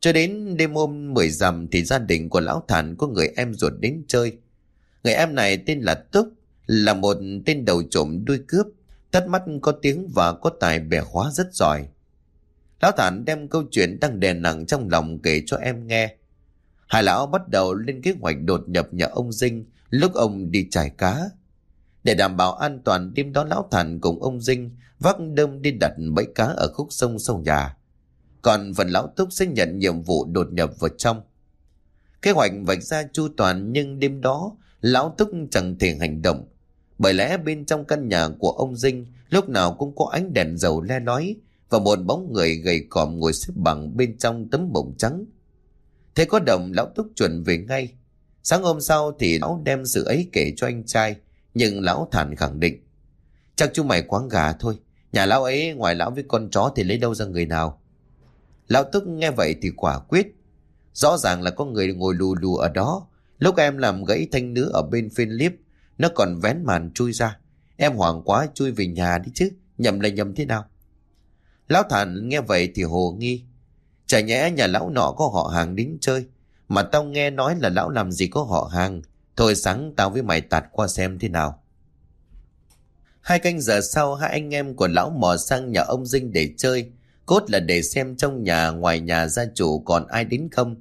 Cho đến đêm hôm mười rằm thì gia đình của lão Thản có người em ruột đến chơi. Người em này tên là Túc, là một tên đầu trộm đuôi cướp, tắt mắt có tiếng và có tài bẻ khóa rất giỏi. Lão Thản đem câu chuyện đang đè nặng trong lòng kể cho em nghe. Hai lão bắt đầu lên kế hoạch đột nhập nhà ông Dinh lúc ông đi trải cá. Để đảm bảo an toàn đêm đó lão thản cùng ông Dinh vác đơm đi đặt bẫy cá ở khúc sông sông nhà. Còn phần lão Túc sẽ nhận nhiệm vụ đột nhập vào trong. Kế hoạch vạch ra chu toàn nhưng đêm đó lão Túc chẳng thể hành động. Bởi lẽ bên trong căn nhà của ông Dinh lúc nào cũng có ánh đèn dầu le lói và một bóng người gầy còm ngồi xếp bằng bên trong tấm bổng trắng. Thế có động, lão túc chuẩn về ngay. Sáng hôm sau thì lão đem sự ấy kể cho anh trai, nhưng lão thản khẳng định. Chắc chú mày quáng gà thôi, nhà lão ấy ngoài lão với con chó thì lấy đâu ra người nào. Lão túc nghe vậy thì quả quyết. Rõ ràng là có người ngồi lù lù ở đó. Lúc em làm gãy thanh nữ ở bên phên liếp, nó còn vén màn chui ra. Em hoảng quá chui về nhà đi chứ, nhầm là nhầm thế nào? Lão thản nghe vậy thì hồ nghi. Chả nhẽ nhà lão nọ có họ hàng đến chơi. Mà tao nghe nói là lão làm gì có họ hàng. Thôi sáng tao với mày tạt qua xem thế nào. Hai canh giờ sau hai anh em của lão mò sang nhà ông Dinh để chơi. Cốt là để xem trong nhà ngoài nhà gia chủ còn ai đến không.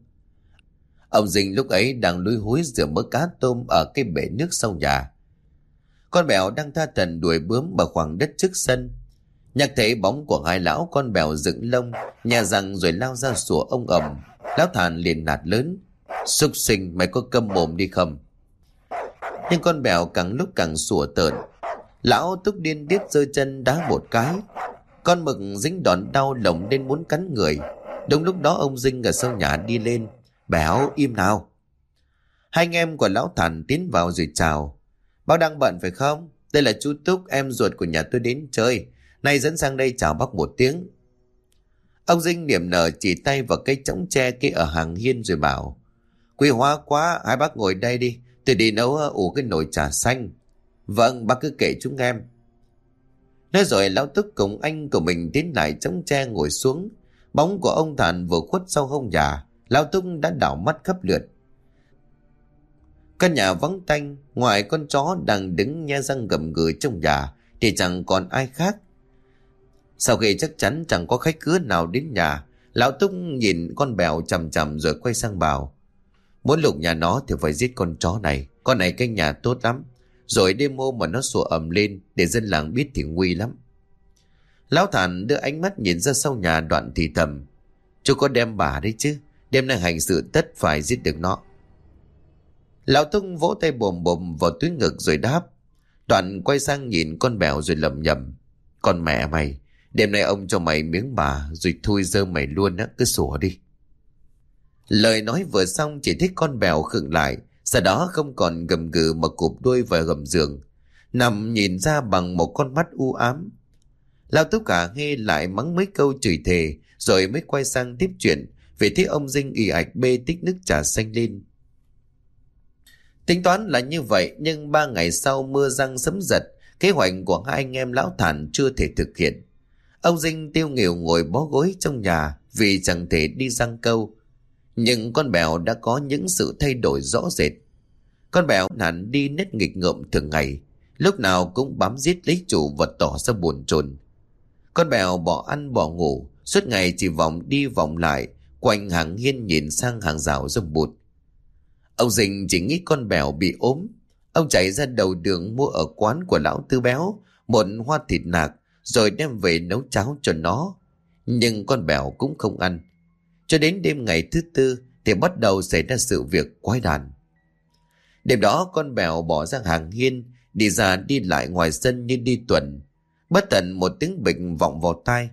Ông Dinh lúc ấy đang lúi húi rửa mớ cá tôm ở cái bể nước sau nhà. Con bèo đang tha thần đuổi bướm ở khoảng đất trước sân. Nhạc thấy bóng của hai lão con bèo dựng lông, nhà rằng rồi lao ra sủa ông ầm. Lão thàn liền nạt lớn. Xúc sinh mày có câm mồm đi không? Nhưng con bèo càng lúc càng sủa tợn. Lão túc điên điếc giơ chân đá một cái. Con mực dính đòn đau lồng nên muốn cắn người. Đúng lúc đó ông Dinh ở sau nhà đi lên. Béo im nào. Hai anh em của lão thản tiến vào rồi chào. Bác đang bận phải không? Đây là chú Túc, em ruột của nhà tôi đến chơi. Nay dẫn sang đây chào bác một tiếng. Ông Dinh niệm nở chỉ tay vào cây trống tre kia ở hàng hiên rồi bảo. Quý hóa quá, hai bác ngồi đây đi. Tôi đi nấu ờ, ủ cái nồi trà xanh. Vâng, bác cứ kể chúng em. Nói rồi lão tức cùng anh của mình tiến lại trống tre ngồi xuống. Bóng của ông Thản vừa khuất sau hông nhà. Lão tung đã đảo mắt khắp lượt. Căn nhà vắng tanh, ngoài con chó đang đứng nhe răng gầm gừ trong nhà, thì chẳng còn ai khác. Sau khi chắc chắn chẳng có khách cứa nào đến nhà, Lão tung nhìn con bèo chầm chầm rồi quay sang bảo. Muốn lục nhà nó thì phải giết con chó này, con này canh nhà tốt lắm. Rồi đêm hôm mà nó sủa ầm lên để dân làng biết thì nguy lắm. Lão Thản đưa ánh mắt nhìn ra sau nhà đoạn thì thầm. Chú có đem bà đấy chứ, đêm nay hành sự tất phải giết được nó. Lão Thông vỗ tay bồm bồm vào túi ngực rồi đáp. Đoạn quay sang nhìn con bèo rồi lầm nhầm. Con mẹ mày, đêm nay ông cho mày miếng bà rồi thui dơ mày luôn á, cứ sủa đi. Lời nói vừa xong chỉ thích con bèo khựng lại, sau đó không còn gầm gừ mà cụp đuôi vào gầm giường. Nằm nhìn ra bằng một con mắt u ám. Lão Túc cả nghe lại mắng mấy câu chửi thề rồi mới quay sang tiếp chuyện vì thế ông Dinh ỉ ạch bê tích nước trà xanh lên. Tính toán là như vậy nhưng ba ngày sau mưa răng sấm giật, kế hoạch của hai anh em lão thản chưa thể thực hiện. Ông Dinh tiêu nghỉu ngồi bó gối trong nhà vì chẳng thể đi răng câu. Nhưng con bèo đã có những sự thay đổi rõ rệt. Con bèo hẳn đi nết nghịch ngợm thường ngày, lúc nào cũng bám giết lấy chủ và tỏ ra buồn chồn. Con bèo bỏ ăn bỏ ngủ, suốt ngày chỉ vòng đi vòng lại, quanh hàng hiên nhìn sang hàng rào rông bụt. Ông Dình chỉ nghĩ con bèo bị ốm. Ông chạy ra đầu đường mua ở quán của lão tư béo, một hoa thịt nạc, rồi đem về nấu cháo cho nó. Nhưng con bèo cũng không ăn. Cho đến đêm ngày thứ tư thì bắt đầu xảy ra sự việc quái đàn. Đêm đó, con bèo bỏ ra hàng hiên, đi ra đi lại ngoài sân như đi tuần. Bất tận một tiếng bệnh vọng vào tai.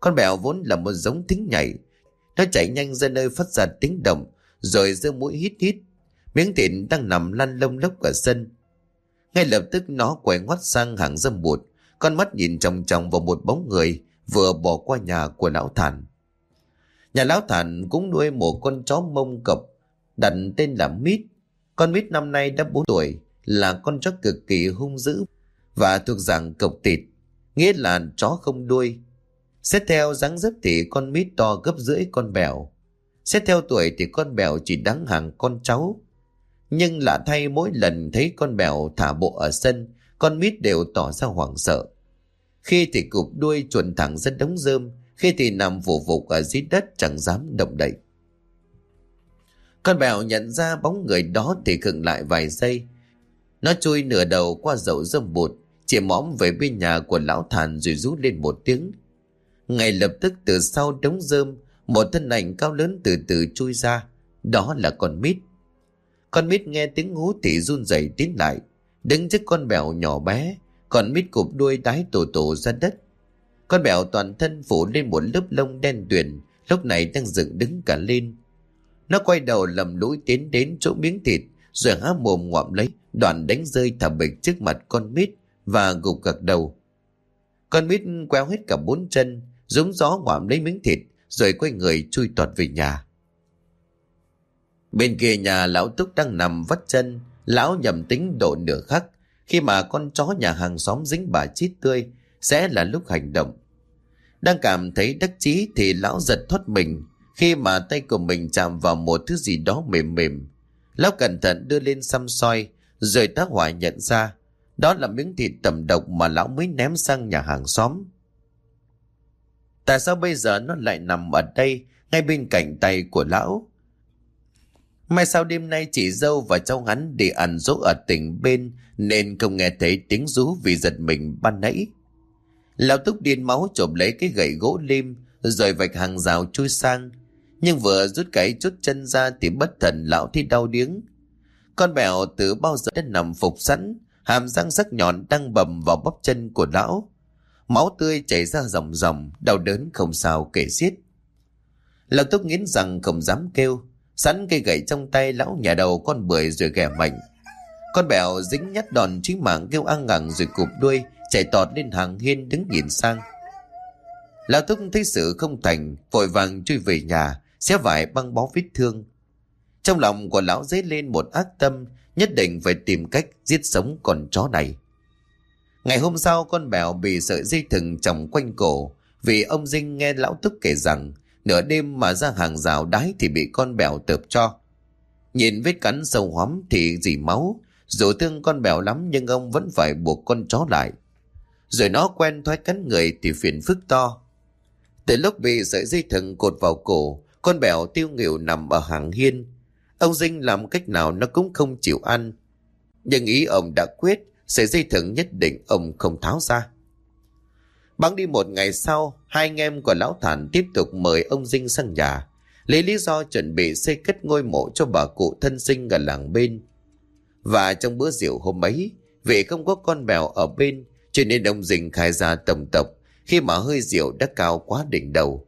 Con bèo vốn là một giống thính nhảy. Nó chạy nhanh ra nơi phát ra tiếng động rồi giơ mũi hít hít Miếng thịt đang nằm lăn lông lốc ở sân. Ngay lập tức nó quay ngoắt sang hàng dâm bụt, con mắt nhìn chồng chồng vào một bóng người vừa bỏ qua nhà của lão thản. Nhà lão thản cũng nuôi một con chó mông cộc, đặt tên là Mít. Con Mít năm nay đã 4 tuổi, là con chó cực kỳ hung dữ và thuộc dạng cộc tịt, nghĩa là chó không đuôi. Xét theo dáng dấp thì con Mít to gấp rưỡi con bèo. Xét theo tuổi thì con bèo chỉ đáng hàng con cháu. Nhưng lạ thay mỗi lần thấy con bèo thả bộ ở sân, con mít đều tỏ ra hoảng sợ. Khi thì cụp đuôi chuồn thẳng rất đống rơm, khi thì nằm vụ vục ở dưới đất chẳng dám động đậy. Con bèo nhận ra bóng người đó thì khựng lại vài giây. Nó chui nửa đầu qua dậu rơm bụt, chỉ mõm về bên nhà của lão thàn rồi rú lên một tiếng. Ngay lập tức từ sau đống rơm, một thân ảnh cao lớn từ từ chui ra. Đó là con mít. Con mít nghe tiếng hú thì run rẩy tiến lại, đứng trước con bèo nhỏ bé, con mít cụp đuôi đái tổ tổ ra đất. Con bèo toàn thân phủ lên một lớp lông đen tuyền, lúc này đang dựng đứng cả lên. Nó quay đầu lầm lũi tiến đến chỗ miếng thịt, rồi há mồm ngoạm lấy, đoạn đánh rơi thả bịch trước mặt con mít và gục gật đầu. Con mít queo hết cả bốn chân, dũng gió ngoạm lấy miếng thịt, rồi quay người chui tọt về nhà. Bên kia nhà lão Túc đang nằm vắt chân, lão nhầm tính độ nửa khắc, khi mà con chó nhà hàng xóm dính bà chít tươi, sẽ là lúc hành động. Đang cảm thấy đắc chí thì lão giật thoát mình, khi mà tay của mình chạm vào một thứ gì đó mềm mềm. Lão cẩn thận đưa lên xăm soi, rồi tá hỏa nhận ra, đó là miếng thịt tầm độc mà lão mới ném sang nhà hàng xóm. Tại sao bây giờ nó lại nằm ở đây, ngay bên cạnh tay của lão? Mai sau đêm nay chị dâu và cháu hắn đi ăn dỗ ở tỉnh bên nên không nghe thấy tiếng rú vì giật mình ban nãy. Lão túc điên máu trộm lấy cái gậy gỗ lim rồi vạch hàng rào chui sang. Nhưng vừa rút cái chút chân ra thì bất thần lão thì đau điếng. Con bèo từ bao giờ đã nằm phục sẵn, hàm răng sắc nhọn đang bầm vào bắp chân của lão. Máu tươi chảy ra ròng ròng, đau đớn không sao kể xiết. Lão túc nghiến rằng không dám kêu, sẵn cây gậy trong tay lão nhà đầu con bưởi rồi ghẻ mạnh. Con bèo dính nhát đòn chí mạng kêu ăn ngẳng rồi cụp đuôi, chạy tọt lên hàng hiên đứng nhìn sang. Lão Túc thấy sự không thành, vội vàng chui về nhà, xé vải băng bó vết thương. Trong lòng của lão dấy lên một ác tâm, nhất định phải tìm cách giết sống con chó này. Ngày hôm sau con bèo bị sợi dây thừng tròng quanh cổ vì ông Dinh nghe lão Túc kể rằng nửa đêm mà ra hàng rào đái thì bị con bèo tợp cho. Nhìn vết cắn sâu hóm thì dì máu, dù thương con bèo lắm nhưng ông vẫn phải buộc con chó lại. Rồi nó quen thoái cắn người thì phiền phức to. Từ lúc bị sợi dây thừng cột vào cổ, con bèo tiêu nghỉu nằm ở hàng hiên. Ông Dinh làm cách nào nó cũng không chịu ăn. Nhưng ý ông đã quyết, sợi dây thừng nhất định ông không tháo ra. Bắn đi một ngày sau, hai anh em của Lão Thản tiếp tục mời ông Dinh sang nhà, lấy lý do chuẩn bị xây cất ngôi mộ cho bà cụ thân sinh ở làng bên. Và trong bữa rượu hôm ấy, vì không có con bèo ở bên, cho nên ông Dinh khai ra tổng tộc khi mà hơi rượu đã cao quá đỉnh đầu.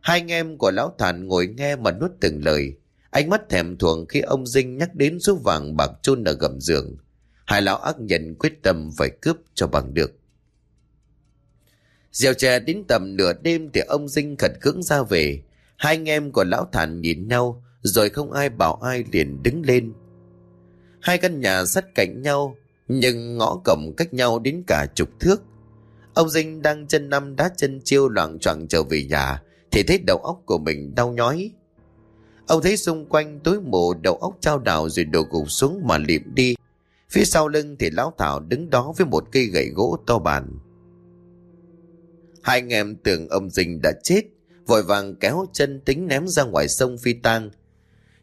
Hai anh em của Lão Thản ngồi nghe mà nuốt từng lời, ánh mắt thèm thuồng khi ông Dinh nhắc đến số vàng bạc chôn ở gầm giường. Hai lão ác nhân quyết tâm phải cướp cho bằng được. dèo chè đến tầm nửa đêm thì ông Dinh khẩn cưỡng ra về. Hai anh em của lão thản nhìn nhau, rồi không ai bảo ai liền đứng lên. Hai căn nhà sát cạnh nhau, nhưng ngõ cổng cách nhau đến cả chục thước. Ông Dinh đang chân năm đá chân chiêu loạn choạng trở về nhà, thì thấy đầu óc của mình đau nhói. Ông thấy xung quanh tối mù đầu óc trao đảo rồi đổ gục xuống mà liệm đi. Phía sau lưng thì lão Thảo đứng đó với một cây gậy gỗ to bản. Hai anh em tưởng ông Dinh đã chết, vội vàng kéo chân tính ném ra ngoài sông phi tang.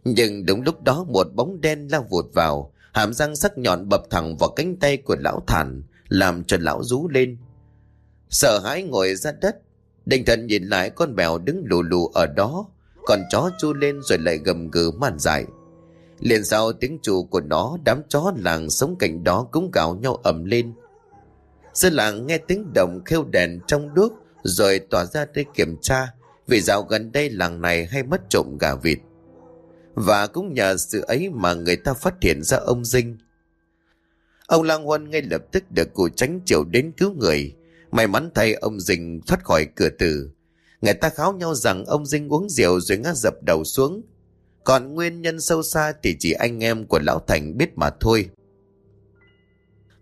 Nhưng đúng lúc đó một bóng đen lao vụt vào, hàm răng sắc nhọn bập thẳng vào cánh tay của lão thản, làm cho lão rú lên. Sợ hãi ngồi ra đất, định thần nhìn lại con mèo đứng lù lù ở đó, còn chó chu lên rồi lại gầm gừ màn dại. Liền sau tiếng chủ của nó, đám chó làng sống cạnh đó cũng gào nhau ầm lên. Dân làng nghe tiếng động khêu đèn trong đuốc rồi tỏa ra để kiểm tra vì dạo gần đây làng này hay mất trộm gà vịt. Và cũng nhờ sự ấy mà người ta phát hiện ra ông Dinh. Ông Lang Huân ngay lập tức được cụ tránh triều đến cứu người. May mắn thay ông Dinh thoát khỏi cửa tử. Người ta kháo nhau rằng ông Dinh uống rượu rồi ngã dập đầu xuống. Còn nguyên nhân sâu xa thì chỉ anh em của Lão Thành biết mà thôi.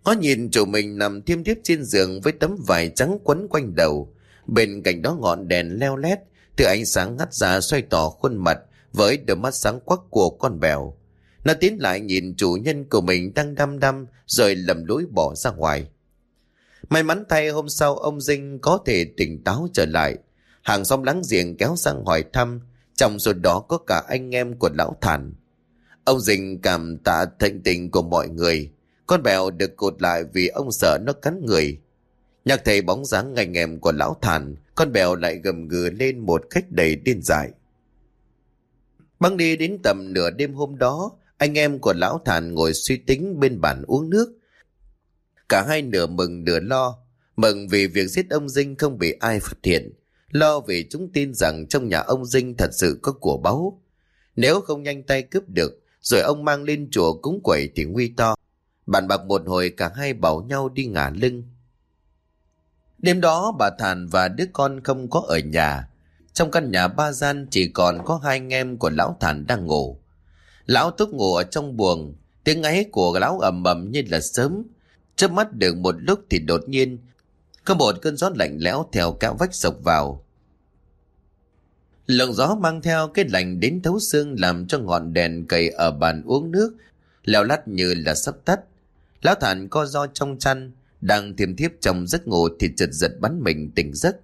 Nó nhìn chủ mình nằm thiêm thiếp trên giường với tấm vải trắng quấn quanh đầu. Bên cạnh đó ngọn đèn leo lét, từ ánh sáng ngắt ra xoay tỏ khuôn mặt với đôi mắt sáng quắc của con bèo. Nó tiến lại nhìn chủ nhân của mình đang đăm đăm rồi lầm lối bỏ ra ngoài. May mắn thay hôm sau ông Dinh có thể tỉnh táo trở lại. Hàng xóm láng giềng kéo sang hỏi thăm, trong số đó có cả anh em của lão thản. Ông Dinh cảm tạ thịnh tình của mọi người, con bèo được cột lại vì ông sợ nó cắn người. Nhạc thầy bóng dáng ngành em của lão thản, con bèo lại gầm gừ lên một cách đầy điên dại. Băng đi đến tầm nửa đêm hôm đó, anh em của lão thản ngồi suy tính bên bàn uống nước. Cả hai nửa mừng nửa lo, Mừng vì việc giết ông Dinh không bị ai phát hiện. Lo vì chúng tin rằng trong nhà ông Dinh thật sự có của báu. Nếu không nhanh tay cướp được, rồi ông mang lên chùa cúng quẩy thì nguy to. Bạn bạc một hồi cả hai bảo nhau đi ngả lưng. Đêm đó bà Thàn và đứa con không có ở nhà. Trong căn nhà ba gian chỉ còn có hai anh em của lão Thàn đang ngủ. Lão Túc ngủ ở trong buồng, tiếng ấy của lão ầm ầm như là sớm. Chớp mắt được một lúc thì đột nhiên có một cơn gió lạnh lẽo theo cao vách sộc vào. Lượng gió mang theo cái lạnh đến thấu xương làm cho ngọn đèn cầy ở bàn uống nước leo lắt như là sắp tắt. Lão thản co do trong chăn, đang thiềm thiếp trong giấc ngủ thì chợt giật bắn mình tỉnh giấc.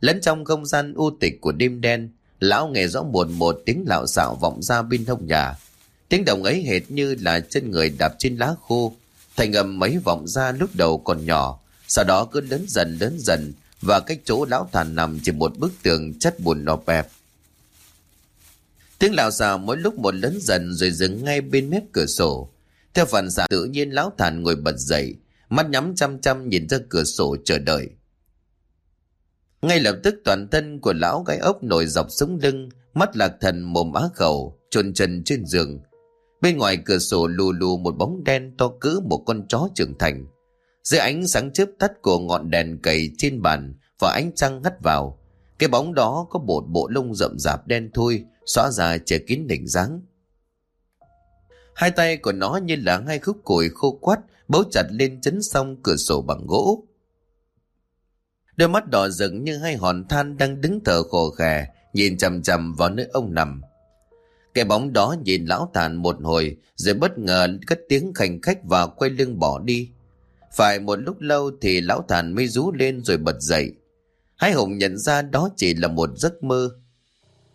Lẫn trong không gian u tịch của đêm đen, lão nghe rõ một một tiếng lạo xạo vọng ra bên hông nhà. Tiếng động ấy hệt như là chân người đạp trên lá khô, thành âm mấy vọng ra lúc đầu còn nhỏ, sau đó cứ lớn dần lớn dần và cách chỗ lão thản nằm chỉ một bức tường chất bùn nọ bẹp. Tiếng lão già mỗi lúc một lớn dần rồi dừng ngay bên mép cửa sổ. Theo phản xạ tự nhiên lão thản ngồi bật dậy, mắt nhắm chăm chăm nhìn ra cửa sổ chờ đợi. Ngay lập tức toàn thân của lão gái ốc nổi dọc sống lưng, mắt lạc thần mồm á khẩu, trồn chân trên giường. Bên ngoài cửa sổ lù lù một bóng đen to cỡ một con chó trưởng thành. Dưới ánh sáng chớp tắt của ngọn đèn cầy trên bàn và ánh trăng hắt vào. Cái bóng đó có một bộ lông rậm rạp đen thui, xóa ra che kín đỉnh dáng. Hai tay của nó như là hai khúc củi khô quắt, bấu chặt lên chấn song cửa sổ bằng gỗ. Đôi mắt đỏ rực như hai hòn than đang đứng thở khổ khè, nhìn chằm chằm vào nơi ông nằm. Cái bóng đó nhìn lão tàn một hồi, rồi bất ngờ cất tiếng khành khách và quay lưng bỏ đi. Phải một lúc lâu thì lão thản mới rú lên rồi bật dậy. Hai hùng nhận ra đó chỉ là một giấc mơ.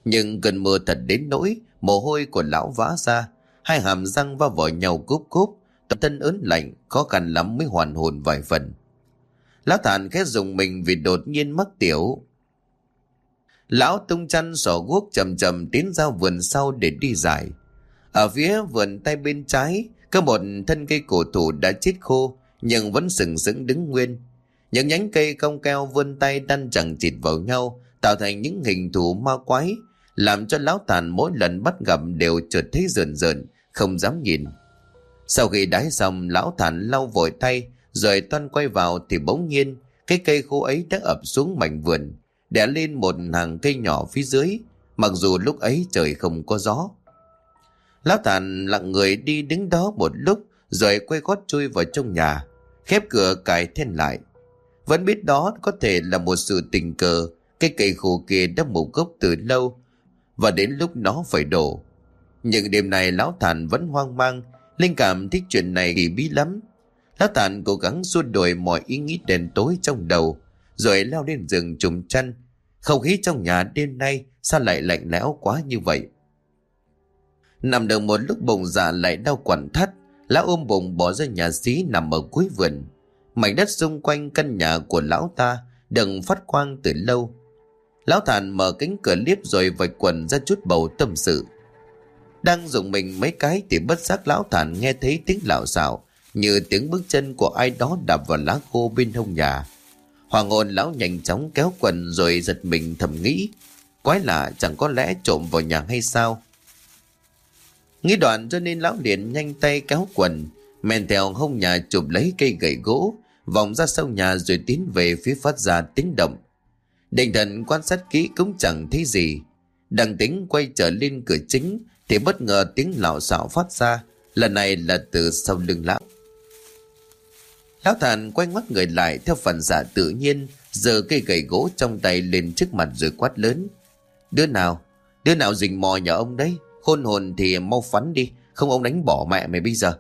Nhưng cơn mưa thật đến nỗi, mồ hôi của lão vã ra, hai hàm răng va vào nhau cúp cúp, tập thân ớn lạnh, khó khăn lắm mới hoàn hồn vài phần. Lão thản khét dùng mình vì đột nhiên mắc tiểu. Lão tung chăn sỏ guốc chầm chầm tiến ra vườn sau để đi giải. Ở phía vườn tay bên trái, có một thân cây cổ thụ đã chết khô, nhưng vẫn sừng sững đứng nguyên. Những nhánh cây cong keo vươn tay đan chẳng chịt vào nhau, tạo thành những hình thù ma quái, làm cho lão tàn mỗi lần bắt gặp đều chợt thấy rờn rợn, không dám nhìn. Sau khi đái xong, lão thản lau vội tay, rồi toan quay vào thì bỗng nhiên, cái cây khô ấy đã ập xuống mảnh vườn, đè lên một hàng cây nhỏ phía dưới, mặc dù lúc ấy trời không có gió. Lão thản lặng người đi đứng đó một lúc, rồi quay gót chui vào trong nhà, khép cửa cài then lại. Vẫn biết đó có thể là một sự tình cờ, cái cây khô kia đã mục gốc từ lâu, và đến lúc nó phải đổ. Nhưng đêm này lão thản vẫn hoang mang, linh cảm thích chuyện này kỳ bí lắm. Lão thản cố gắng xua đuổi mọi ý nghĩ đèn tối trong đầu, rồi leo lên giường trùng chăn. Không khí trong nhà đêm nay sao lại lạnh lẽo quá như vậy? Nằm được một lúc bụng dạ lại đau quặn thắt, lão ôm bụng bỏ ra nhà xí nằm ở cuối vườn. Mảnh đất xung quanh căn nhà của lão ta đừng phát quang từ lâu. Lão thản mở cánh cửa liếp rồi vạch quần ra chút bầu tâm sự. Đang dùng mình mấy cái thì bất giác lão thản nghe thấy tiếng lạo xạo như tiếng bước chân của ai đó đạp vào lá khô bên hông nhà. Hoàng hồn lão nhanh chóng kéo quần rồi giật mình thầm nghĩ. Quái lạ chẳng có lẽ trộm vào nhà hay sao? Nghĩ đoạn cho nên lão liền nhanh tay kéo quần, men theo hông nhà chụp lấy cây gậy gỗ, vòng ra sau nhà rồi tiến về phía phát ra tiếng động. Định thần quan sát kỹ cũng chẳng thấy gì. đằng tính quay trở lên cửa chính thì bất ngờ tiếng lạo xạo phát ra. Lần này là từ sau lưng lão. Lão thản quay mắt người lại theo phần giả tự nhiên, giờ cây gậy gỗ trong tay lên trước mặt rồi quát lớn. Đứa nào? Đứa nào rình mò nhà ông đấy? Khôn hồn thì mau phắn đi, không ông đánh bỏ mẹ mày bây giờ.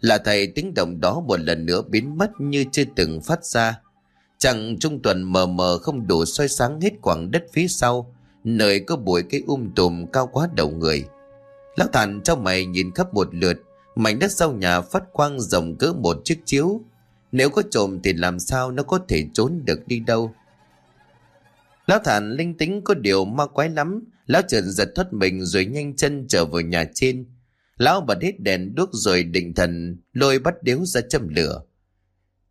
Là thầy tiếng động đó một lần nữa biến mất như chưa từng phát ra. Chẳng trung tuần mờ mờ không đủ soi sáng hết quảng đất phía sau, nơi có bụi cây um tùm cao quá đầu người. Lão thản trong mày nhìn khắp một lượt, mảnh đất sau nhà phát quang rộng cỡ một chiếc chiếu. Nếu có trộm thì làm sao nó có thể trốn được đi đâu. Lão thản linh tính có điều ma quái lắm, lão trần giật thoát mình rồi nhanh chân trở vào nhà trên. Lão bật hết đèn đuốc rồi định thần lôi bắt điếu ra châm lửa.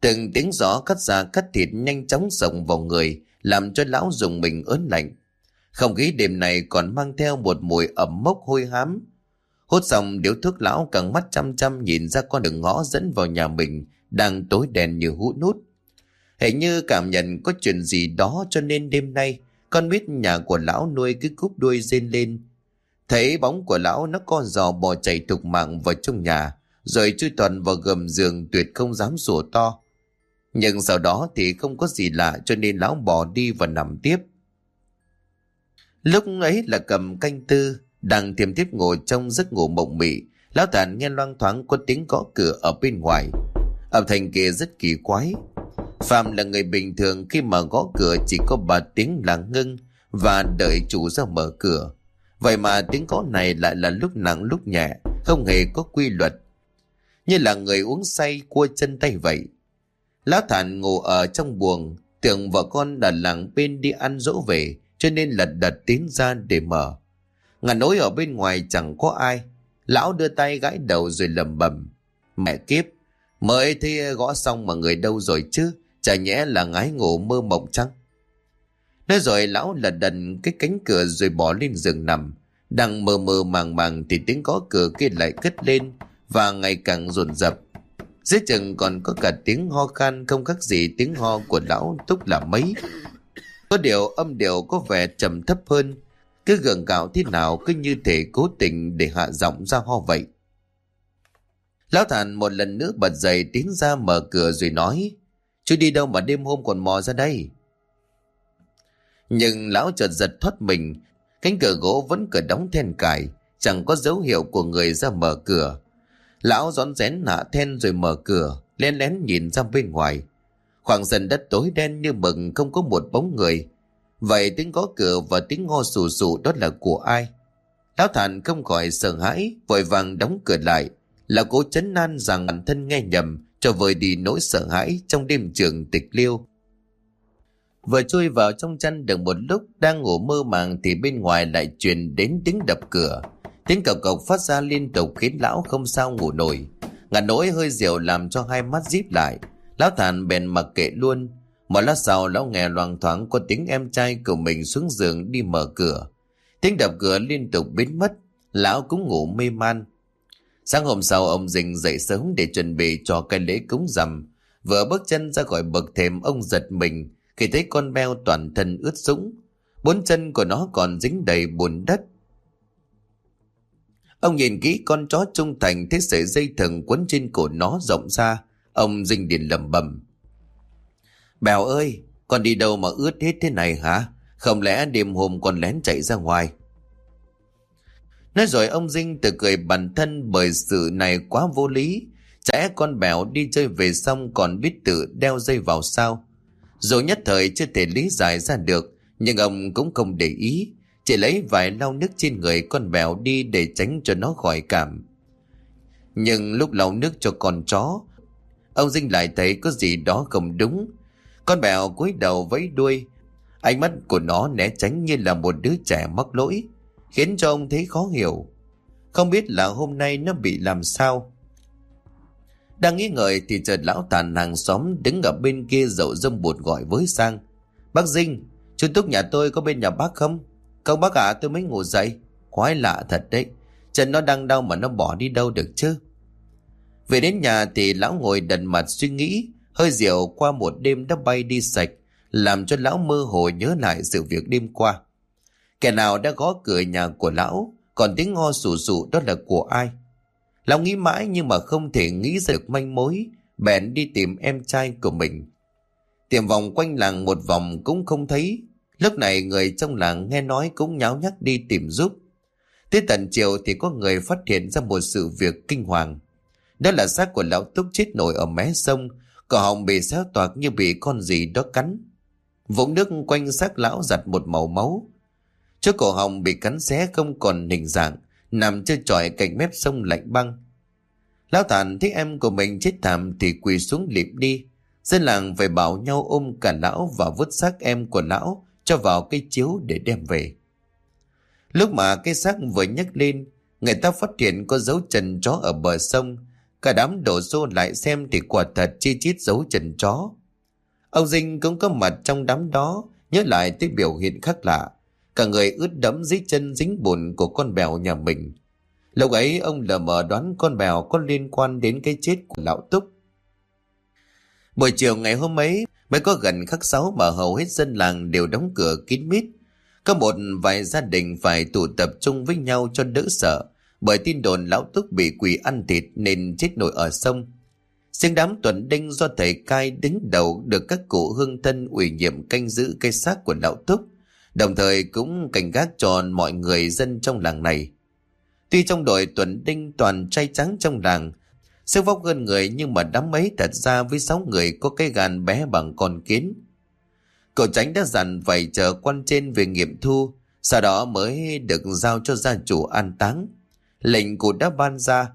Từng tiếng gió cắt da cắt thịt nhanh chóng sổng vào người, làm cho lão dùng mình ớn lạnh. Không khí đêm này còn mang theo một mùi ẩm mốc hôi hám. hốt xong điếu thuốc lão càng mắt chăm chăm nhìn ra con đường ngõ dẫn vào nhà mình, đang tối đèn như hũ nút. Hình như cảm nhận có chuyện gì đó cho nên đêm nay, con biết nhà của lão nuôi cái cúp đuôi rên lên. Thấy bóng của lão nó co giò bò chạy thục mạng vào trong nhà, rồi chui toàn vào gầm giường tuyệt không dám sủa to. Nhưng sau đó thì không có gì lạ cho nên lão bỏ đi và nằm tiếp. Lúc ấy là cầm canh tư, đang tiềm tiếp ngồi trong giấc ngủ mộng mị, lão tàn nghe loang thoáng có tiếng gõ cửa ở bên ngoài. Âm thanh kia rất kỳ quái. Phạm là người bình thường khi mà gõ cửa chỉ có ba tiếng là ngưng và đợi chủ ra mở cửa. Vậy mà tiếng gõ này lại là lúc nặng lúc nhẹ, không hề có quy luật. Như là người uống say cua chân tay vậy. Lão thản ngủ ở trong buồng, tưởng vợ con đã làng bên đi ăn dỗ về, cho nên lật đật tiến ra để mở. Ngàn nối ở bên ngoài chẳng có ai. Lão đưa tay gãi đầu rồi lầm bầm. Mẹ kiếp, mới thế gõ xong mà người đâu rồi chứ, chả nhẽ là ngái ngủ mơ mộng chăng? Nói rồi lão lật đần cái cánh cửa rồi bỏ lên giường nằm. Đang mơ mơ màng màng thì tiếng gõ cửa kia lại cất lên và ngày càng rồn rập. Dưới chừng còn có cả tiếng ho khan không khác gì tiếng ho của lão túc là mấy. Có điều âm điệu có vẻ trầm thấp hơn, cứ gượng gạo thế nào cứ như thể cố tình để hạ giọng ra ho vậy. Lão thản một lần nữa bật dậy tiến ra mở cửa rồi nói, chú đi đâu mà đêm hôm còn mò ra đây? Nhưng lão chợt giật thoát mình, cánh cửa gỗ vẫn cửa đóng then cài, chẳng có dấu hiệu của người ra mở cửa. Lão rón rén nạ then rồi mở cửa, lén lén nhìn ra bên ngoài. Khoảng sân đất tối đen như mừng không có một bóng người. Vậy tiếng gõ cửa và tiếng ngô sù sù đó là của ai? Lão Thản không khỏi sợ hãi, vội vàng đóng cửa lại. Là cố chấn nan rằng bản thân nghe nhầm, cho vơi đi nỗi sợ hãi trong đêm trường tịch liêu. Vừa chui vào trong chăn được một lúc đang ngủ mơ màng thì bên ngoài lại truyền đến tiếng đập cửa. Tiếng cộc cộc phát ra liên tục khiến lão không sao ngủ nổi. Ngàn nỗi hơi rượu làm cho hai mắt díp lại. Lão thản bèn mặc kệ luôn. Một lát sau, lão nghe loang thoáng có tiếng em trai của mình xuống giường đi mở cửa. Tiếng đập cửa liên tục biến mất. Lão cũng ngủ mê man. Sáng hôm sau ông Dình dậy sớm để chuẩn bị cho cái lễ cúng rằm. Vừa bước chân ra khỏi bậc thềm ông giật mình khi thấy con beo toàn thân ướt sũng. Bốn chân của nó còn dính đầy bùn đất. Ông nhìn kỹ con chó trung thành thấy sợi dây thừng quấn trên cổ nó rộng ra. Ông dinh điền lầm bầm. Bèo ơi, con đi đâu mà ướt hết thế này hả? Không lẽ đêm hôm con lén chạy ra ngoài? Nói rồi ông Dinh tự cười bản thân bởi sự này quá vô lý. trẻ con bèo đi chơi về xong còn biết tự đeo dây vào sao. Dù nhất thời chưa thể lý giải ra được, nhưng ông cũng không để ý. Chỉ lấy vài lau nước trên người con bèo đi để tránh cho nó khỏi cảm. Nhưng lúc lau nước cho con chó, ông Dinh lại thấy có gì đó không đúng. Con bèo cúi đầu vẫy đuôi, ánh mắt của nó né tránh như là một đứa trẻ mắc lỗi, khiến cho ông thấy khó hiểu. Không biết là hôm nay nó bị làm sao. Đang nghĩ ngợi thì chợt lão tàn hàng xóm đứng ở bên kia dậu dâm bụt gọi với sang. Bác Dinh, chú Túc nhà tôi có bên nhà bác không? Không bác ạ tôi mới ngủ dậy. Quái lạ thật đấy. Chân nó đang đau mà nó bỏ đi đâu được chứ? Về đến nhà thì lão ngồi đần mặt suy nghĩ. Hơi rượu qua một đêm đã bay đi sạch. Làm cho lão mơ hồ nhớ lại sự việc đêm qua. Kẻ nào đã gõ cửa nhà của lão. Còn tiếng ho sủ sụ đó là của ai? Lão nghĩ mãi nhưng mà không thể nghĩ ra được manh mối. Bèn đi tìm em trai của mình. Tìm vòng quanh làng một vòng cũng không thấy. Lúc này người trong làng nghe nói cũng nháo nhắc đi tìm giúp. Tới tận chiều thì có người phát hiện ra một sự việc kinh hoàng. Đó là xác của lão túc chết nổi ở mé sông, cỏ họng bị xéo toạc như bị con gì đó cắn. Vũng nước quanh xác lão giặt một màu máu. Trước cổ họng bị cắn xé không còn hình dạng, nằm chơi trọi cạnh mép sông lạnh băng. Lão thản thấy em của mình chết thảm thì quỳ xuống liệm đi. Dân làng phải bảo nhau ôm cả lão và vứt xác em của lão cho vào cây chiếu để đem về. Lúc mà cái xác vừa nhấc lên, người ta phát hiện có dấu chân chó ở bờ sông, Cả đám đổ xô lại xem thì quả thật chi chít dấu chân chó. Ông Dinh cũng có mặt trong đám đó, nhớ lại tới biểu hiện khác lạ. Cả người ướt đẫm dưới chân dính bùn của con bèo nhà mình. Lúc ấy ông lờ mờ đoán con bèo có liên quan đến cái chết của lão Túc. Buổi chiều ngày hôm ấy mới có gần khắc sáu mà hầu hết dân làng đều đóng cửa kín mít. Có một vài gia đình phải tụ tập trung với nhau cho đỡ sợ bởi tin đồn lão Túc bị quỷ ăn thịt nên chết nổi ở sông. Riêng đám tuần đinh do thầy cai đứng đầu được các cụ hương thân ủy nhiệm canh giữ cây xác của lão Túc, đồng thời cũng cảnh gác cho mọi người dân trong làng này. Tuy trong đội tuần đinh toàn trai trắng trong làng, sức vóc hơn người nhưng mà đám mấy thật ra với sáu người có cái gan bé bằng con kiến. Cậu tránh đã dặn phải chờ quan trên về nghiệm thu, sau đó mới được giao cho gia chủ an táng. Lệnh cụ đã ban ra,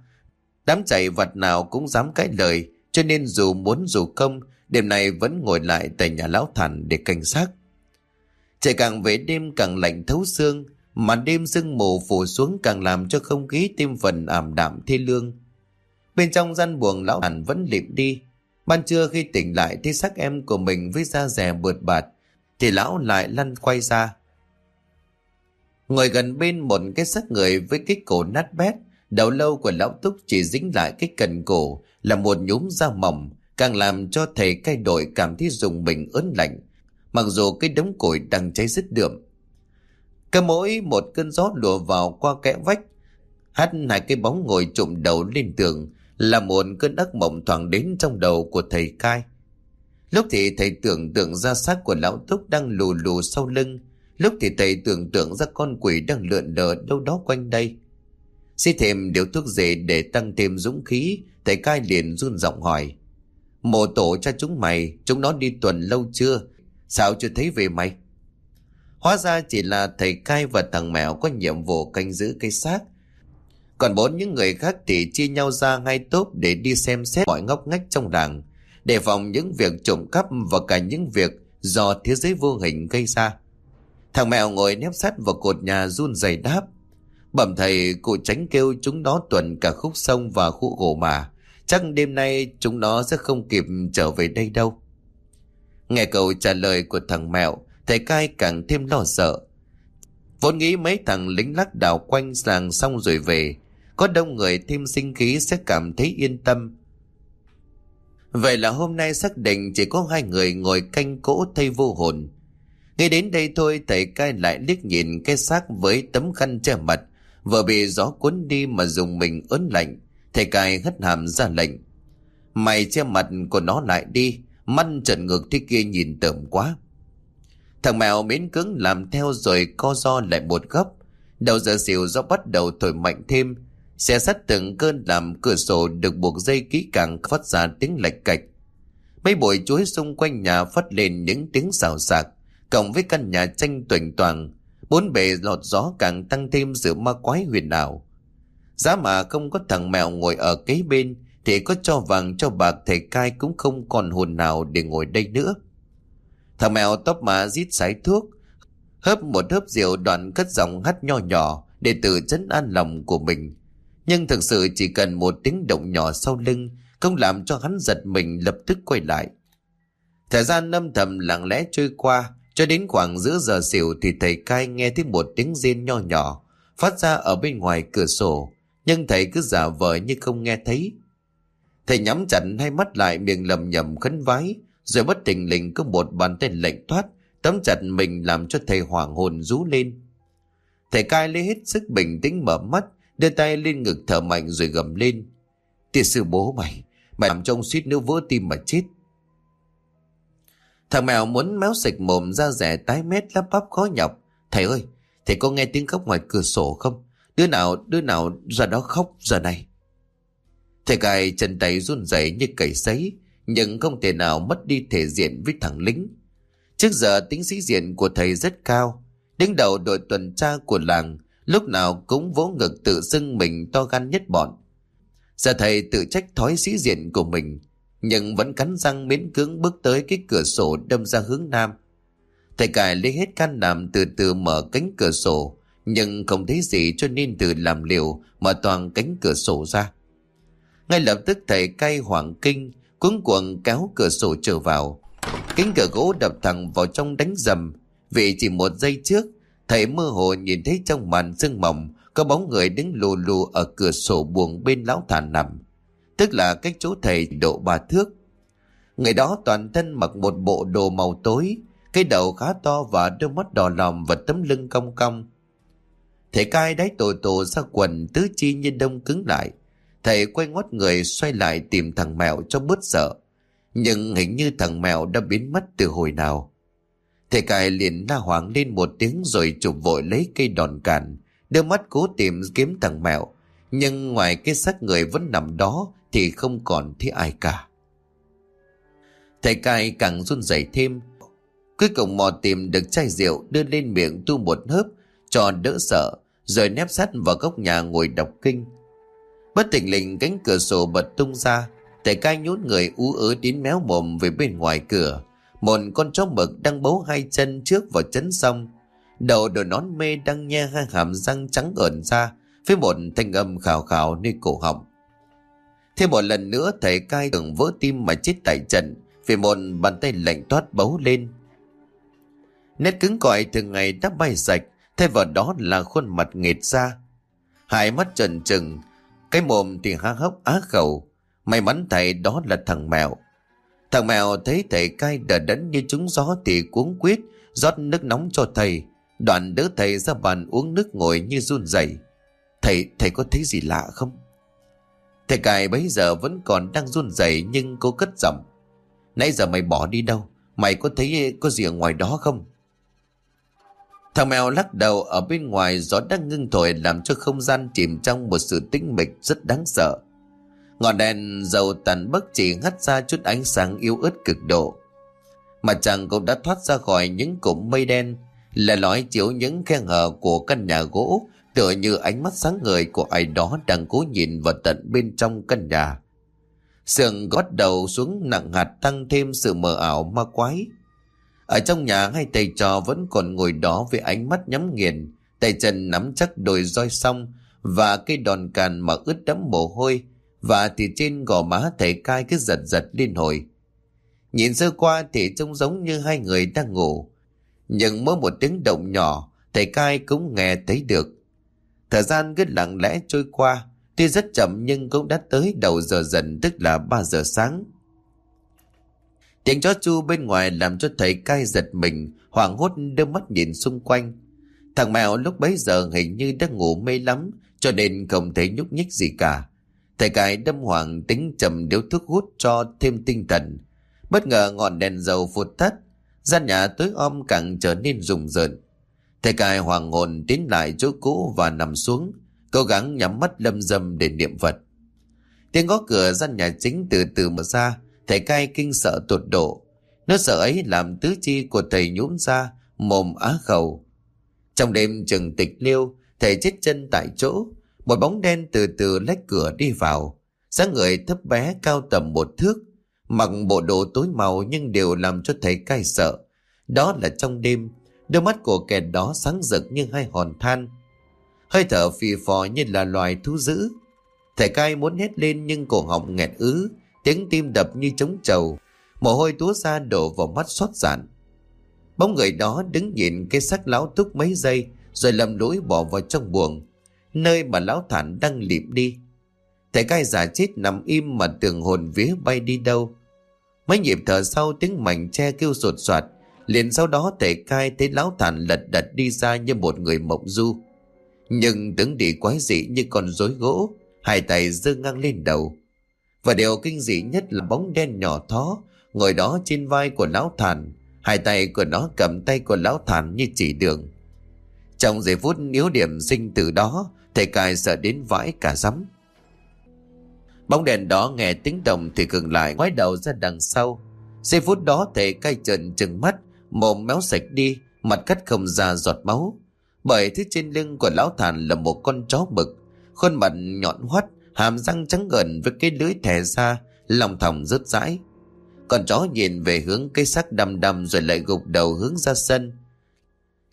đám chạy vật nào cũng dám cãi lời, cho nên dù muốn dù không, đêm nay vẫn ngồi lại tại nhà lão thản để canh sát. Trời càng về đêm càng lạnh thấu xương, mà đêm sương mù phủ xuống càng làm cho không khí thêm phần ảm đạm thê lương. Bên trong gian buồng lão hẳn vẫn lịm đi. Ban trưa khi tỉnh lại thấy xác em của mình với da rẻ bượt bạt, thì lão lại lăn quay ra. Ngồi gần bên một cái xác người với cái cổ nát bét, đầu lâu của lão túc chỉ dính lại cái cần cổ là một nhúm da mỏng, càng làm cho thầy cai đội cảm thấy dùng mình ớn lạnh, mặc dù cái đống củi đang cháy rứt đượm. Cứ mỗi một cơn gió lùa vào qua kẽ vách, hắt hai cái bóng ngồi trụm đầu lên tường là một cơn ác mộng thoảng đến trong đầu của thầy cai. Lúc thì thầy tưởng tượng ra xác của lão túc đang lù lù sau lưng, lúc thì thầy tưởng tượng ra con quỷ đang lượn lờ đâu đó quanh đây. Xin thêm điều thuốc dễ để tăng thêm dũng khí, thầy cai liền run giọng hỏi. Mộ tổ cha chúng mày, chúng nó đi tuần lâu chưa? Sao chưa thấy về mày? Hóa ra chỉ là thầy cai và thằng mèo có nhiệm vụ canh giữ cây xác. Còn bốn những người khác thì chia nhau ra ngay tốt để đi xem xét mọi ngóc ngách trong làng, đề phòng những việc trộm cắp và cả những việc do thế giới vô hình gây ra. Thằng mèo ngồi nép sắt vào cột nhà run rẩy đáp. Bẩm thầy, cụ tránh kêu chúng nó tuần cả khúc sông và khu gỗ mà. Chắc đêm nay chúng nó sẽ không kịp trở về đây đâu. Nghe câu trả lời của thằng mèo, thầy cai càng thêm lo sợ. Vốn nghĩ mấy thằng lính lắc đảo quanh làng xong rồi về, có đông người thêm sinh khí sẽ cảm thấy yên tâm. Vậy là hôm nay xác định chỉ có hai người ngồi canh cỗ thay vô hồn. Ngay đến đây thôi thầy cai lại liếc nhìn cái xác với tấm khăn che mặt, vừa bị gió cuốn đi mà dùng mình ớn lạnh. Thầy cai hất hàm ra lệnh. Mày che mặt của nó lại đi, Măn trận ngược thế kia nhìn tởm quá. Thằng mèo miến cứng làm theo rồi co do lại một góc. Đầu giờ xỉu do bắt đầu thổi mạnh thêm. Xe sắt từng cơn làm cửa sổ được buộc dây kỹ càng phát ra tiếng lạch cạch. Mấy bụi chuối xung quanh nhà phát lên những tiếng xào xạc. Cộng với căn nhà tranh tuỳnh toàn. Bốn bề lọt gió càng tăng thêm sự ma quái huyền ảo. Giá mà không có thằng mèo ngồi ở kế bên thì có cho vàng cho bạc thầy cai cũng không còn hồn nào để ngồi đây nữa. Thằng mèo tóc má rít sái thuốc, hớp một hớp rượu đoạn cất giọng hắt nho nhỏ để tự chấn an lòng của mình. Nhưng thực sự chỉ cần một tiếng động nhỏ sau lưng không làm cho hắn giật mình lập tức quay lại. Thời gian âm thầm lặng lẽ trôi qua cho đến khoảng giữa giờ xỉu thì thầy cai nghe thấy một tiếng rên nho nhỏ phát ra ở bên ngoài cửa sổ nhưng thầy cứ giả vờ như không nghe thấy. Thầy nhắm chặt hai mắt lại miệng lầm nhầm khấn vái rồi bất tình lình có một bàn tay lệnh thoát, tấm chặt mình làm cho thầy hoàng hồn rú lên. Thầy cai lấy hết sức bình tĩnh mở mắt, đưa tay lên ngực thở mạnh rồi gầm lên. Tiệt sư bố mày, mày làm trông suýt nữa vỡ tim mà chết. Thằng mèo muốn méo sạch mồm ra rẻ tái mét lắp bắp khó nhọc. Thầy ơi, thầy có nghe tiếng khóc ngoài cửa sổ không? Đứa nào, đứa nào ra đó khóc giờ này? Thầy cài chân tay run rẩy như cầy sấy, nhưng không thể nào mất đi thể diện với thằng lính. Trước giờ tính sĩ diện của thầy rất cao, đứng đầu đội tuần tra của làng, lúc nào cũng vỗ ngực tự xưng mình to gan nhất bọn. Giờ thầy tự trách thói sĩ diện của mình, nhưng vẫn cắn răng miễn cưỡng bước tới cái cửa sổ đâm ra hướng nam. Thầy cài lấy hết can đảm từ từ mở cánh cửa sổ, nhưng không thấy gì cho nên từ làm liều mở toàn cánh cửa sổ ra. Ngay lập tức thầy cay hoảng kinh, cuống cuồng kéo cửa sổ trở vào. Kính cửa gỗ đập thẳng vào trong đánh dầm. Vì chỉ một giây trước, thầy mơ hồ nhìn thấy trong màn sương mỏng có bóng người đứng lù lù ở cửa sổ buồng bên lão thản nằm. Tức là cách chỗ thầy độ ba thước. Người đó toàn thân mặc một bộ đồ màu tối, cái đầu khá to và đôi mắt đỏ lòm và tấm lưng cong cong. Thầy cai đáy tổ tổ ra quần tứ chi như đông cứng lại. Thầy quay ngoắt người xoay lại tìm thằng mèo cho bớt sợ. Nhưng hình như thằng mèo đã biến mất từ hồi nào. Thầy cai liền la hoảng lên một tiếng rồi chụp vội lấy cây đòn cản. Đưa mắt cố tìm kiếm thằng mèo. Nhưng ngoài cái xác người vẫn nằm đó thì không còn thấy ai cả. Thầy cai càng run rẩy thêm. Cuối cùng mò tìm được chai rượu đưa lên miệng tu một hớp cho đỡ sợ, rồi nép sắt vào góc nhà ngồi đọc kinh. Bất tỉnh lình cánh cửa sổ bật tung ra, thầy cai nhún người ú ớ đến méo mồm về bên ngoài cửa. Một con chó mực đang bấu hai chân trước vào chấn sông, Đầu đồ nón mê đang nhe hai hàm răng trắng ẩn ra, với một thanh âm khào khào nơi cổ họng. Thêm một lần nữa thầy cai tưởng vỡ tim mà chết tại trận vì một bàn tay lạnh toát bấu lên. Nét cứng cỏi thường ngày đã bay sạch, thay vào đó là khuôn mặt nghệt ra. Hai mắt trần trừng, cái mồm thì há hốc á khẩu. May mắn thầy đó là thằng mèo. Thằng mèo thấy thầy cai đờ đẫn như trúng gió thì cuống quyết, rót nước nóng cho thầy. Đoạn đỡ thầy ra bàn uống nước ngồi như run rẩy. Thầy, thầy có thấy gì lạ không? Thầy cài bấy giờ vẫn còn đang run rẩy nhưng cô cất giọng. Nãy giờ mày bỏ đi đâu? Mày có thấy có gì ở ngoài đó không? Thằng mèo lắc đầu ở bên ngoài gió đang ngưng thổi làm cho không gian chìm trong một sự tĩnh mịch rất đáng sợ. Ngọn đèn dầu tàn bất chỉ hắt ra chút ánh sáng yếu ớt cực độ. Mặt trăng cũng đã thoát ra khỏi những cụm mây đen, là lói chiếu những khe hở của căn nhà gỗ, tựa như ánh mắt sáng ngời của ai đó đang cố nhìn vào tận bên trong căn nhà. Sườn gót đầu xuống nặng hạt tăng thêm sự mờ ảo ma quái. Ở trong nhà hai thầy trò vẫn còn ngồi đó với ánh mắt nhắm nghiền, tay chân nắm chắc đồi roi xong và cây đòn càn mà ướt đẫm mồ hôi và thì trên gò má thầy cai cứ giật giật liên hồi. Nhìn sơ qua thì trông giống như hai người đang ngủ. Nhưng mỗi một tiếng động nhỏ, thầy cai cũng nghe thấy được. Thời gian cứ lặng lẽ trôi qua, tuy rất chậm nhưng cũng đã tới đầu giờ dần tức là 3 giờ sáng. Tiếng chó chu bên ngoài làm cho thầy cai giật mình, hoảng hốt đưa mắt nhìn xung quanh. Thằng mèo lúc bấy giờ hình như đã ngủ mê lắm, cho nên không thấy nhúc nhích gì cả. Thầy cai đâm hoàng tính chầm điếu thuốc hút cho thêm tinh thần. Bất ngờ ngọn đèn dầu phụt tắt, gian nhà tối om càng trở nên rùng rợn. Thầy cai hoàng hồn tiến lại chỗ cũ và nằm xuống, cố gắng nhắm mắt lâm dâm để niệm vật. Tiếng gõ cửa gian nhà chính từ từ mở ra, Thầy cai kinh sợ tột độ. Nó sợ ấy làm tứ chi của thầy nhũn ra, mồm á khẩu. Trong đêm chừng tịch liêu, thầy chết chân tại chỗ. Một bóng đen từ từ lách cửa đi vào. dáng người thấp bé cao tầm một thước. Mặc bộ đồ tối màu nhưng đều làm cho thầy cai sợ. Đó là trong đêm, đôi mắt của kẻ đó sáng rực như hai hòn than. Hơi thở phì phò như là loài thú dữ. Thầy cai muốn hét lên nhưng cổ họng nghẹt ứ, tiếng tim đập như trống trầu, mồ hôi túa ra đổ vào mắt xót giản. Bóng người đó đứng nhìn cái xác lão túc mấy giây rồi lầm lũi bỏ vào trong buồng, nơi mà lão thản đang lịm đi. Thầy cai giả chết nằm im mà tưởng hồn vía bay đi đâu. Mấy nhịp thở sau tiếng mảnh tre kêu sột soạt, liền sau đó thầy cai thấy lão thản lật đật đi ra như một người mộng du. Nhưng tướng đi quái dị như con rối gỗ, hai tay giơ ngang lên đầu. Và điều kinh dị nhất là bóng đen nhỏ thó, Ngồi đó trên vai của lão thản. Hai tay của nó cầm tay của lão thản như chỉ đường. Trong giây phút yếu điểm sinh từ đó, Thầy cài sợ đến vãi cả rắm. Bóng đèn đó nghe tiếng động thì ngừng lại, ngoái đầu ra đằng sau. Giây phút đó thầy cay trần trừng mắt, Mồm méo sạch đi, Mặt cắt không ra giọt máu. Bởi thứ trên lưng của lão thản là một con chó mực, Khuôn mặt nhọn hoắt hàm răng trắng gần với cái lưới thẻ ra, lòng thòng rớt rãi. Con chó nhìn về hướng cây sắc đầm đầm rồi lại gục đầu hướng ra sân.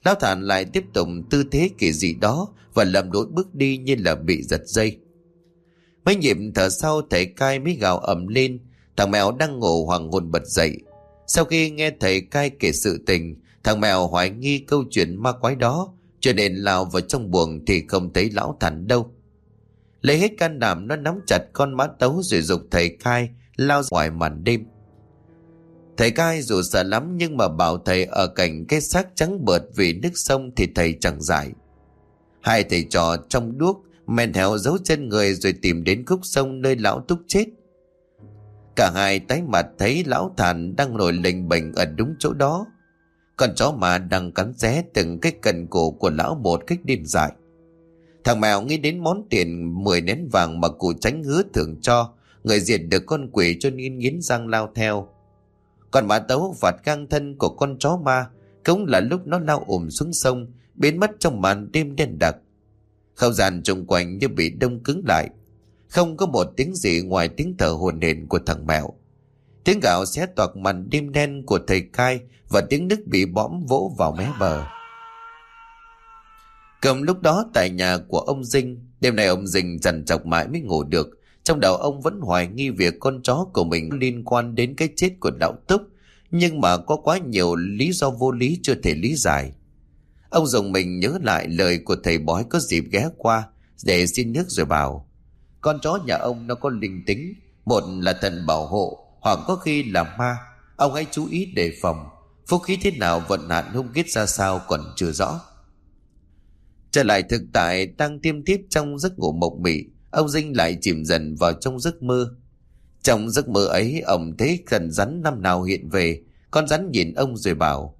Lão thản lại tiếp tục tư thế kỳ dị đó và lầm đối bước đi như là bị giật dây. Mấy nhịp thở sau thầy cai mới gào ẩm lên Thằng mèo đang ngủ hoàng hồn bật dậy Sau khi nghe thầy cai kể sự tình Thằng mèo hoài nghi câu chuyện ma quái đó Cho nên lao vào trong buồng Thì không thấy lão thản đâu Lấy hết can đảm, nó nắm chặt con mã tấu Rồi dục thầy cai lao ngoài màn đêm Thầy cai dù sợ lắm Nhưng mà bảo thầy ở cạnh cái xác trắng bợt Vì nước sông thì thầy chẳng giải Hai thầy trò trong đuốc men theo dấu chân người rồi tìm đến khúc sông nơi lão túc chết. Cả hai tái mặt thấy lão thản đang nổi lình bệnh ở đúng chỗ đó. Con chó mà đang cắn xé từng cái cần cổ của lão một cách điên dại. Thằng mèo nghĩ đến món tiền 10 nén vàng mà cụ tránh hứa thưởng cho, người diệt được con quỷ cho nên nghiến răng lao theo. Còn mã tấu vạt gang thân của con chó ma, cũng là lúc nó lao ồm xuống sông, biến mất trong màn đêm đen đặc. Không gian xung quanh như bị đông cứng lại. Không có một tiếng gì ngoài tiếng thở hồn hển của thằng mèo. Tiếng gạo xé toạc màn đêm đen của thầy cai và tiếng nước bị bõm vỗ vào mé bờ. Cầm lúc đó tại nhà của ông Dinh, đêm nay ông Dinh dằn chọc mãi mới ngủ được. Trong đầu ông vẫn hoài nghi việc con chó của mình liên quan đến cái chết của đạo túc, nhưng mà có quá nhiều lý do vô lý chưa thể lý giải. Ông dùng mình nhớ lại lời của thầy bói có dịp ghé qua để xin nước rồi bảo. Con chó nhà ông nó có linh tính, một là thần bảo hộ hoặc có khi là ma. Ông hãy chú ý đề phòng, phúc khí thế nào vận hạn hung kết ra sao còn chưa rõ. Trở lại thực tại tăng tiêm tiếp trong giấc ngủ mộng mị, ông Dinh lại chìm dần vào trong giấc mơ. Trong giấc mơ ấy, ông thấy cần rắn năm nào hiện về, con rắn nhìn ông rồi bảo,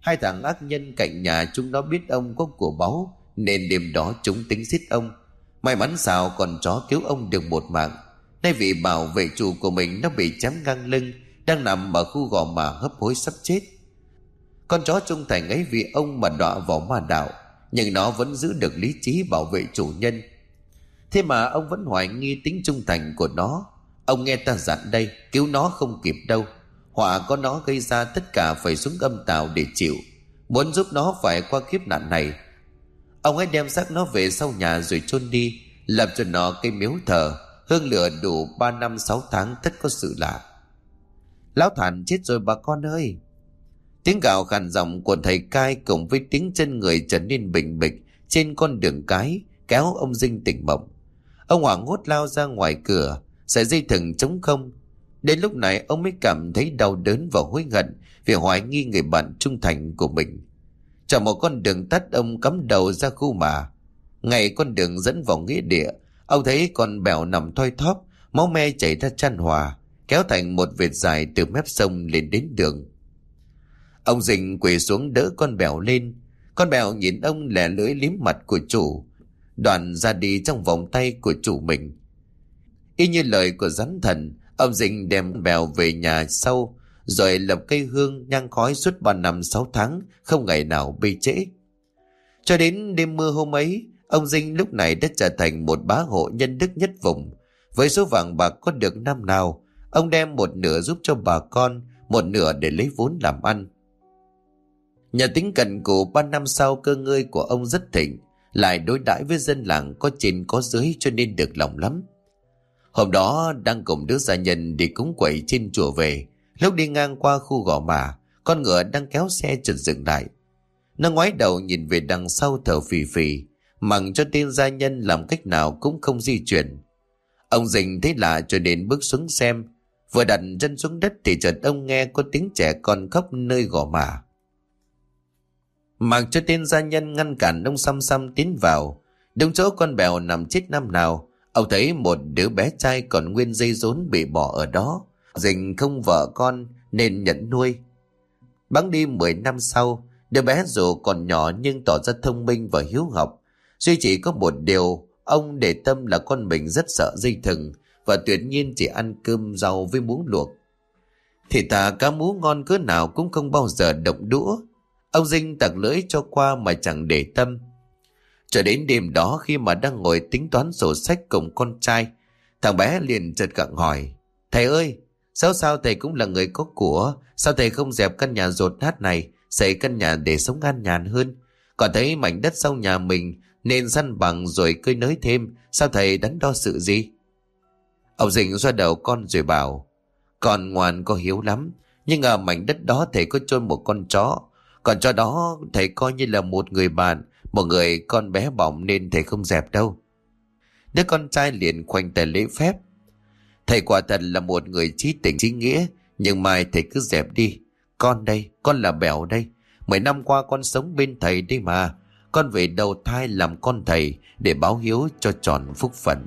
Hai thằng ác nhân cạnh nhà chúng nó biết ông có của báu Nên đêm đó chúng tính giết ông. May mắn sao còn chó cứu ông được một mạng. Nay vị bảo vệ chủ của mình nó bị chém ngang lưng Đang nằm ở khu gò mà hấp hối sắp chết. Con chó trung thành ấy vì ông mà đọa vào ma đạo. Nhưng nó vẫn giữ được lý trí bảo vệ chủ nhân. Thế mà ông vẫn hoài nghi tính trung thành của nó. Ông nghe ta dặn đây, Cứu nó không kịp đâu. Họa có nó gây ra tất cả phải xuống âm tàu để chịu. Muốn giúp nó phải qua kiếp nạn này. Ông hãy đem xác nó về sau nhà rồi chôn đi, Làm cho nó cây miếu thờ. Hương lửa đủ 3 năm 6 tháng, tất có sự lạ. Lão thản chết rồi bà con ơi. Tiếng gào khàn giọng của thầy cai Cùng với tiếng chân người trở nên bình bịch Trên con đường cái Kéo ông Dinh tỉnh mộng Ông hoảng hốt lao ra ngoài cửa Sợi dây thừng trống không Đến lúc này ông mới cảm thấy đau đớn và hối hận vì hoài nghi người bạn trung thành của mình. Chọn một con đường tắt ông cắm đầu ra khu mà. Ngày con đường dẫn vào nghĩa địa, ông thấy con bèo nằm thoi thóp, máu me chảy ra chăn hòa, kéo thành một vệt dài từ mép sông lên đến đường. Ông dình quỳ xuống đỡ con bèo lên, con bèo nhìn ông lẻ lưỡi liếm mặt của chủ, đoàn ra đi trong vòng tay của chủ mình. Y như lời của rắn thần, Ông Dinh đem bèo về nhà sau, rồi lập cây hương nhang khói suốt ba năm sáu tháng, không ngày nào bị trễ. Cho đến đêm mưa hôm ấy, ông Dinh lúc này đã trở thành một bá hộ nhân đức nhất vùng. Với số vàng bạc có được năm nào, ông đem một nửa giúp cho bà con, một nửa để lấy vốn làm ăn. Nhờ tính cận cù ba năm sau cơ ngơi của ông rất thịnh, lại đối đãi với dân làng có trên có dưới cho nên được lòng lắm. Hôm đó đang cùng đứa gia nhân đi cúng quẩy trên chùa về. Lúc đi ngang qua khu gò mà, con ngựa đang kéo xe chợt dừng lại. Nó ngoái đầu nhìn về đằng sau thở phì phì, mặc cho tên gia nhân làm cách nào cũng không di chuyển. Ông dình thấy lạ cho đến bước xuống xem, vừa đặt chân xuống đất thì chợt ông nghe có tiếng trẻ con khóc nơi gò mà. Mặc cho tên gia nhân ngăn cản ông xăm xăm tiến vào, đúng chỗ con bèo nằm chết năm nào, Ông thấy một đứa bé trai còn nguyên dây rốn bị bỏ ở đó. Dình không vợ con nên nhận nuôi. Bắn đi 10 năm sau, đứa bé dù còn nhỏ nhưng tỏ ra thông minh và hiếu học. Duy chỉ có một điều, ông để tâm là con mình rất sợ dây thừng và tuyệt nhiên chỉ ăn cơm rau với muống luộc. Thì ta cá mú ngon cỡ nào cũng không bao giờ động đũa. Ông Dinh tặng lưỡi cho qua mà chẳng để tâm. Cho đến đêm đó khi mà đang ngồi tính toán sổ sách cùng con trai, thằng bé liền chợt gặng hỏi. Thầy ơi, sao sao thầy cũng là người có của, sao thầy không dẹp căn nhà rột nát này, xây căn nhà để sống an nhàn hơn? Còn thấy mảnh đất sau nhà mình nên săn bằng rồi cơi nới thêm, sao thầy đắn đo sự gì? Ông dinh xoa đầu con rồi bảo, con ngoan có hiếu lắm, nhưng ở mảnh đất đó thầy có chôn một con chó. Còn cho đó thầy coi như là một người bạn, một người con bé bỏng nên thầy không dẹp đâu. Đứa con trai liền khoanh tay lễ phép. Thầy quả thật là một người trí tình trí nghĩa, nhưng mai thầy cứ dẹp đi. Con đây, con là Bẻo đây. mười năm qua con sống bên thầy đây mà. Con về đầu thai làm con thầy để báo hiếu cho tròn phúc phận.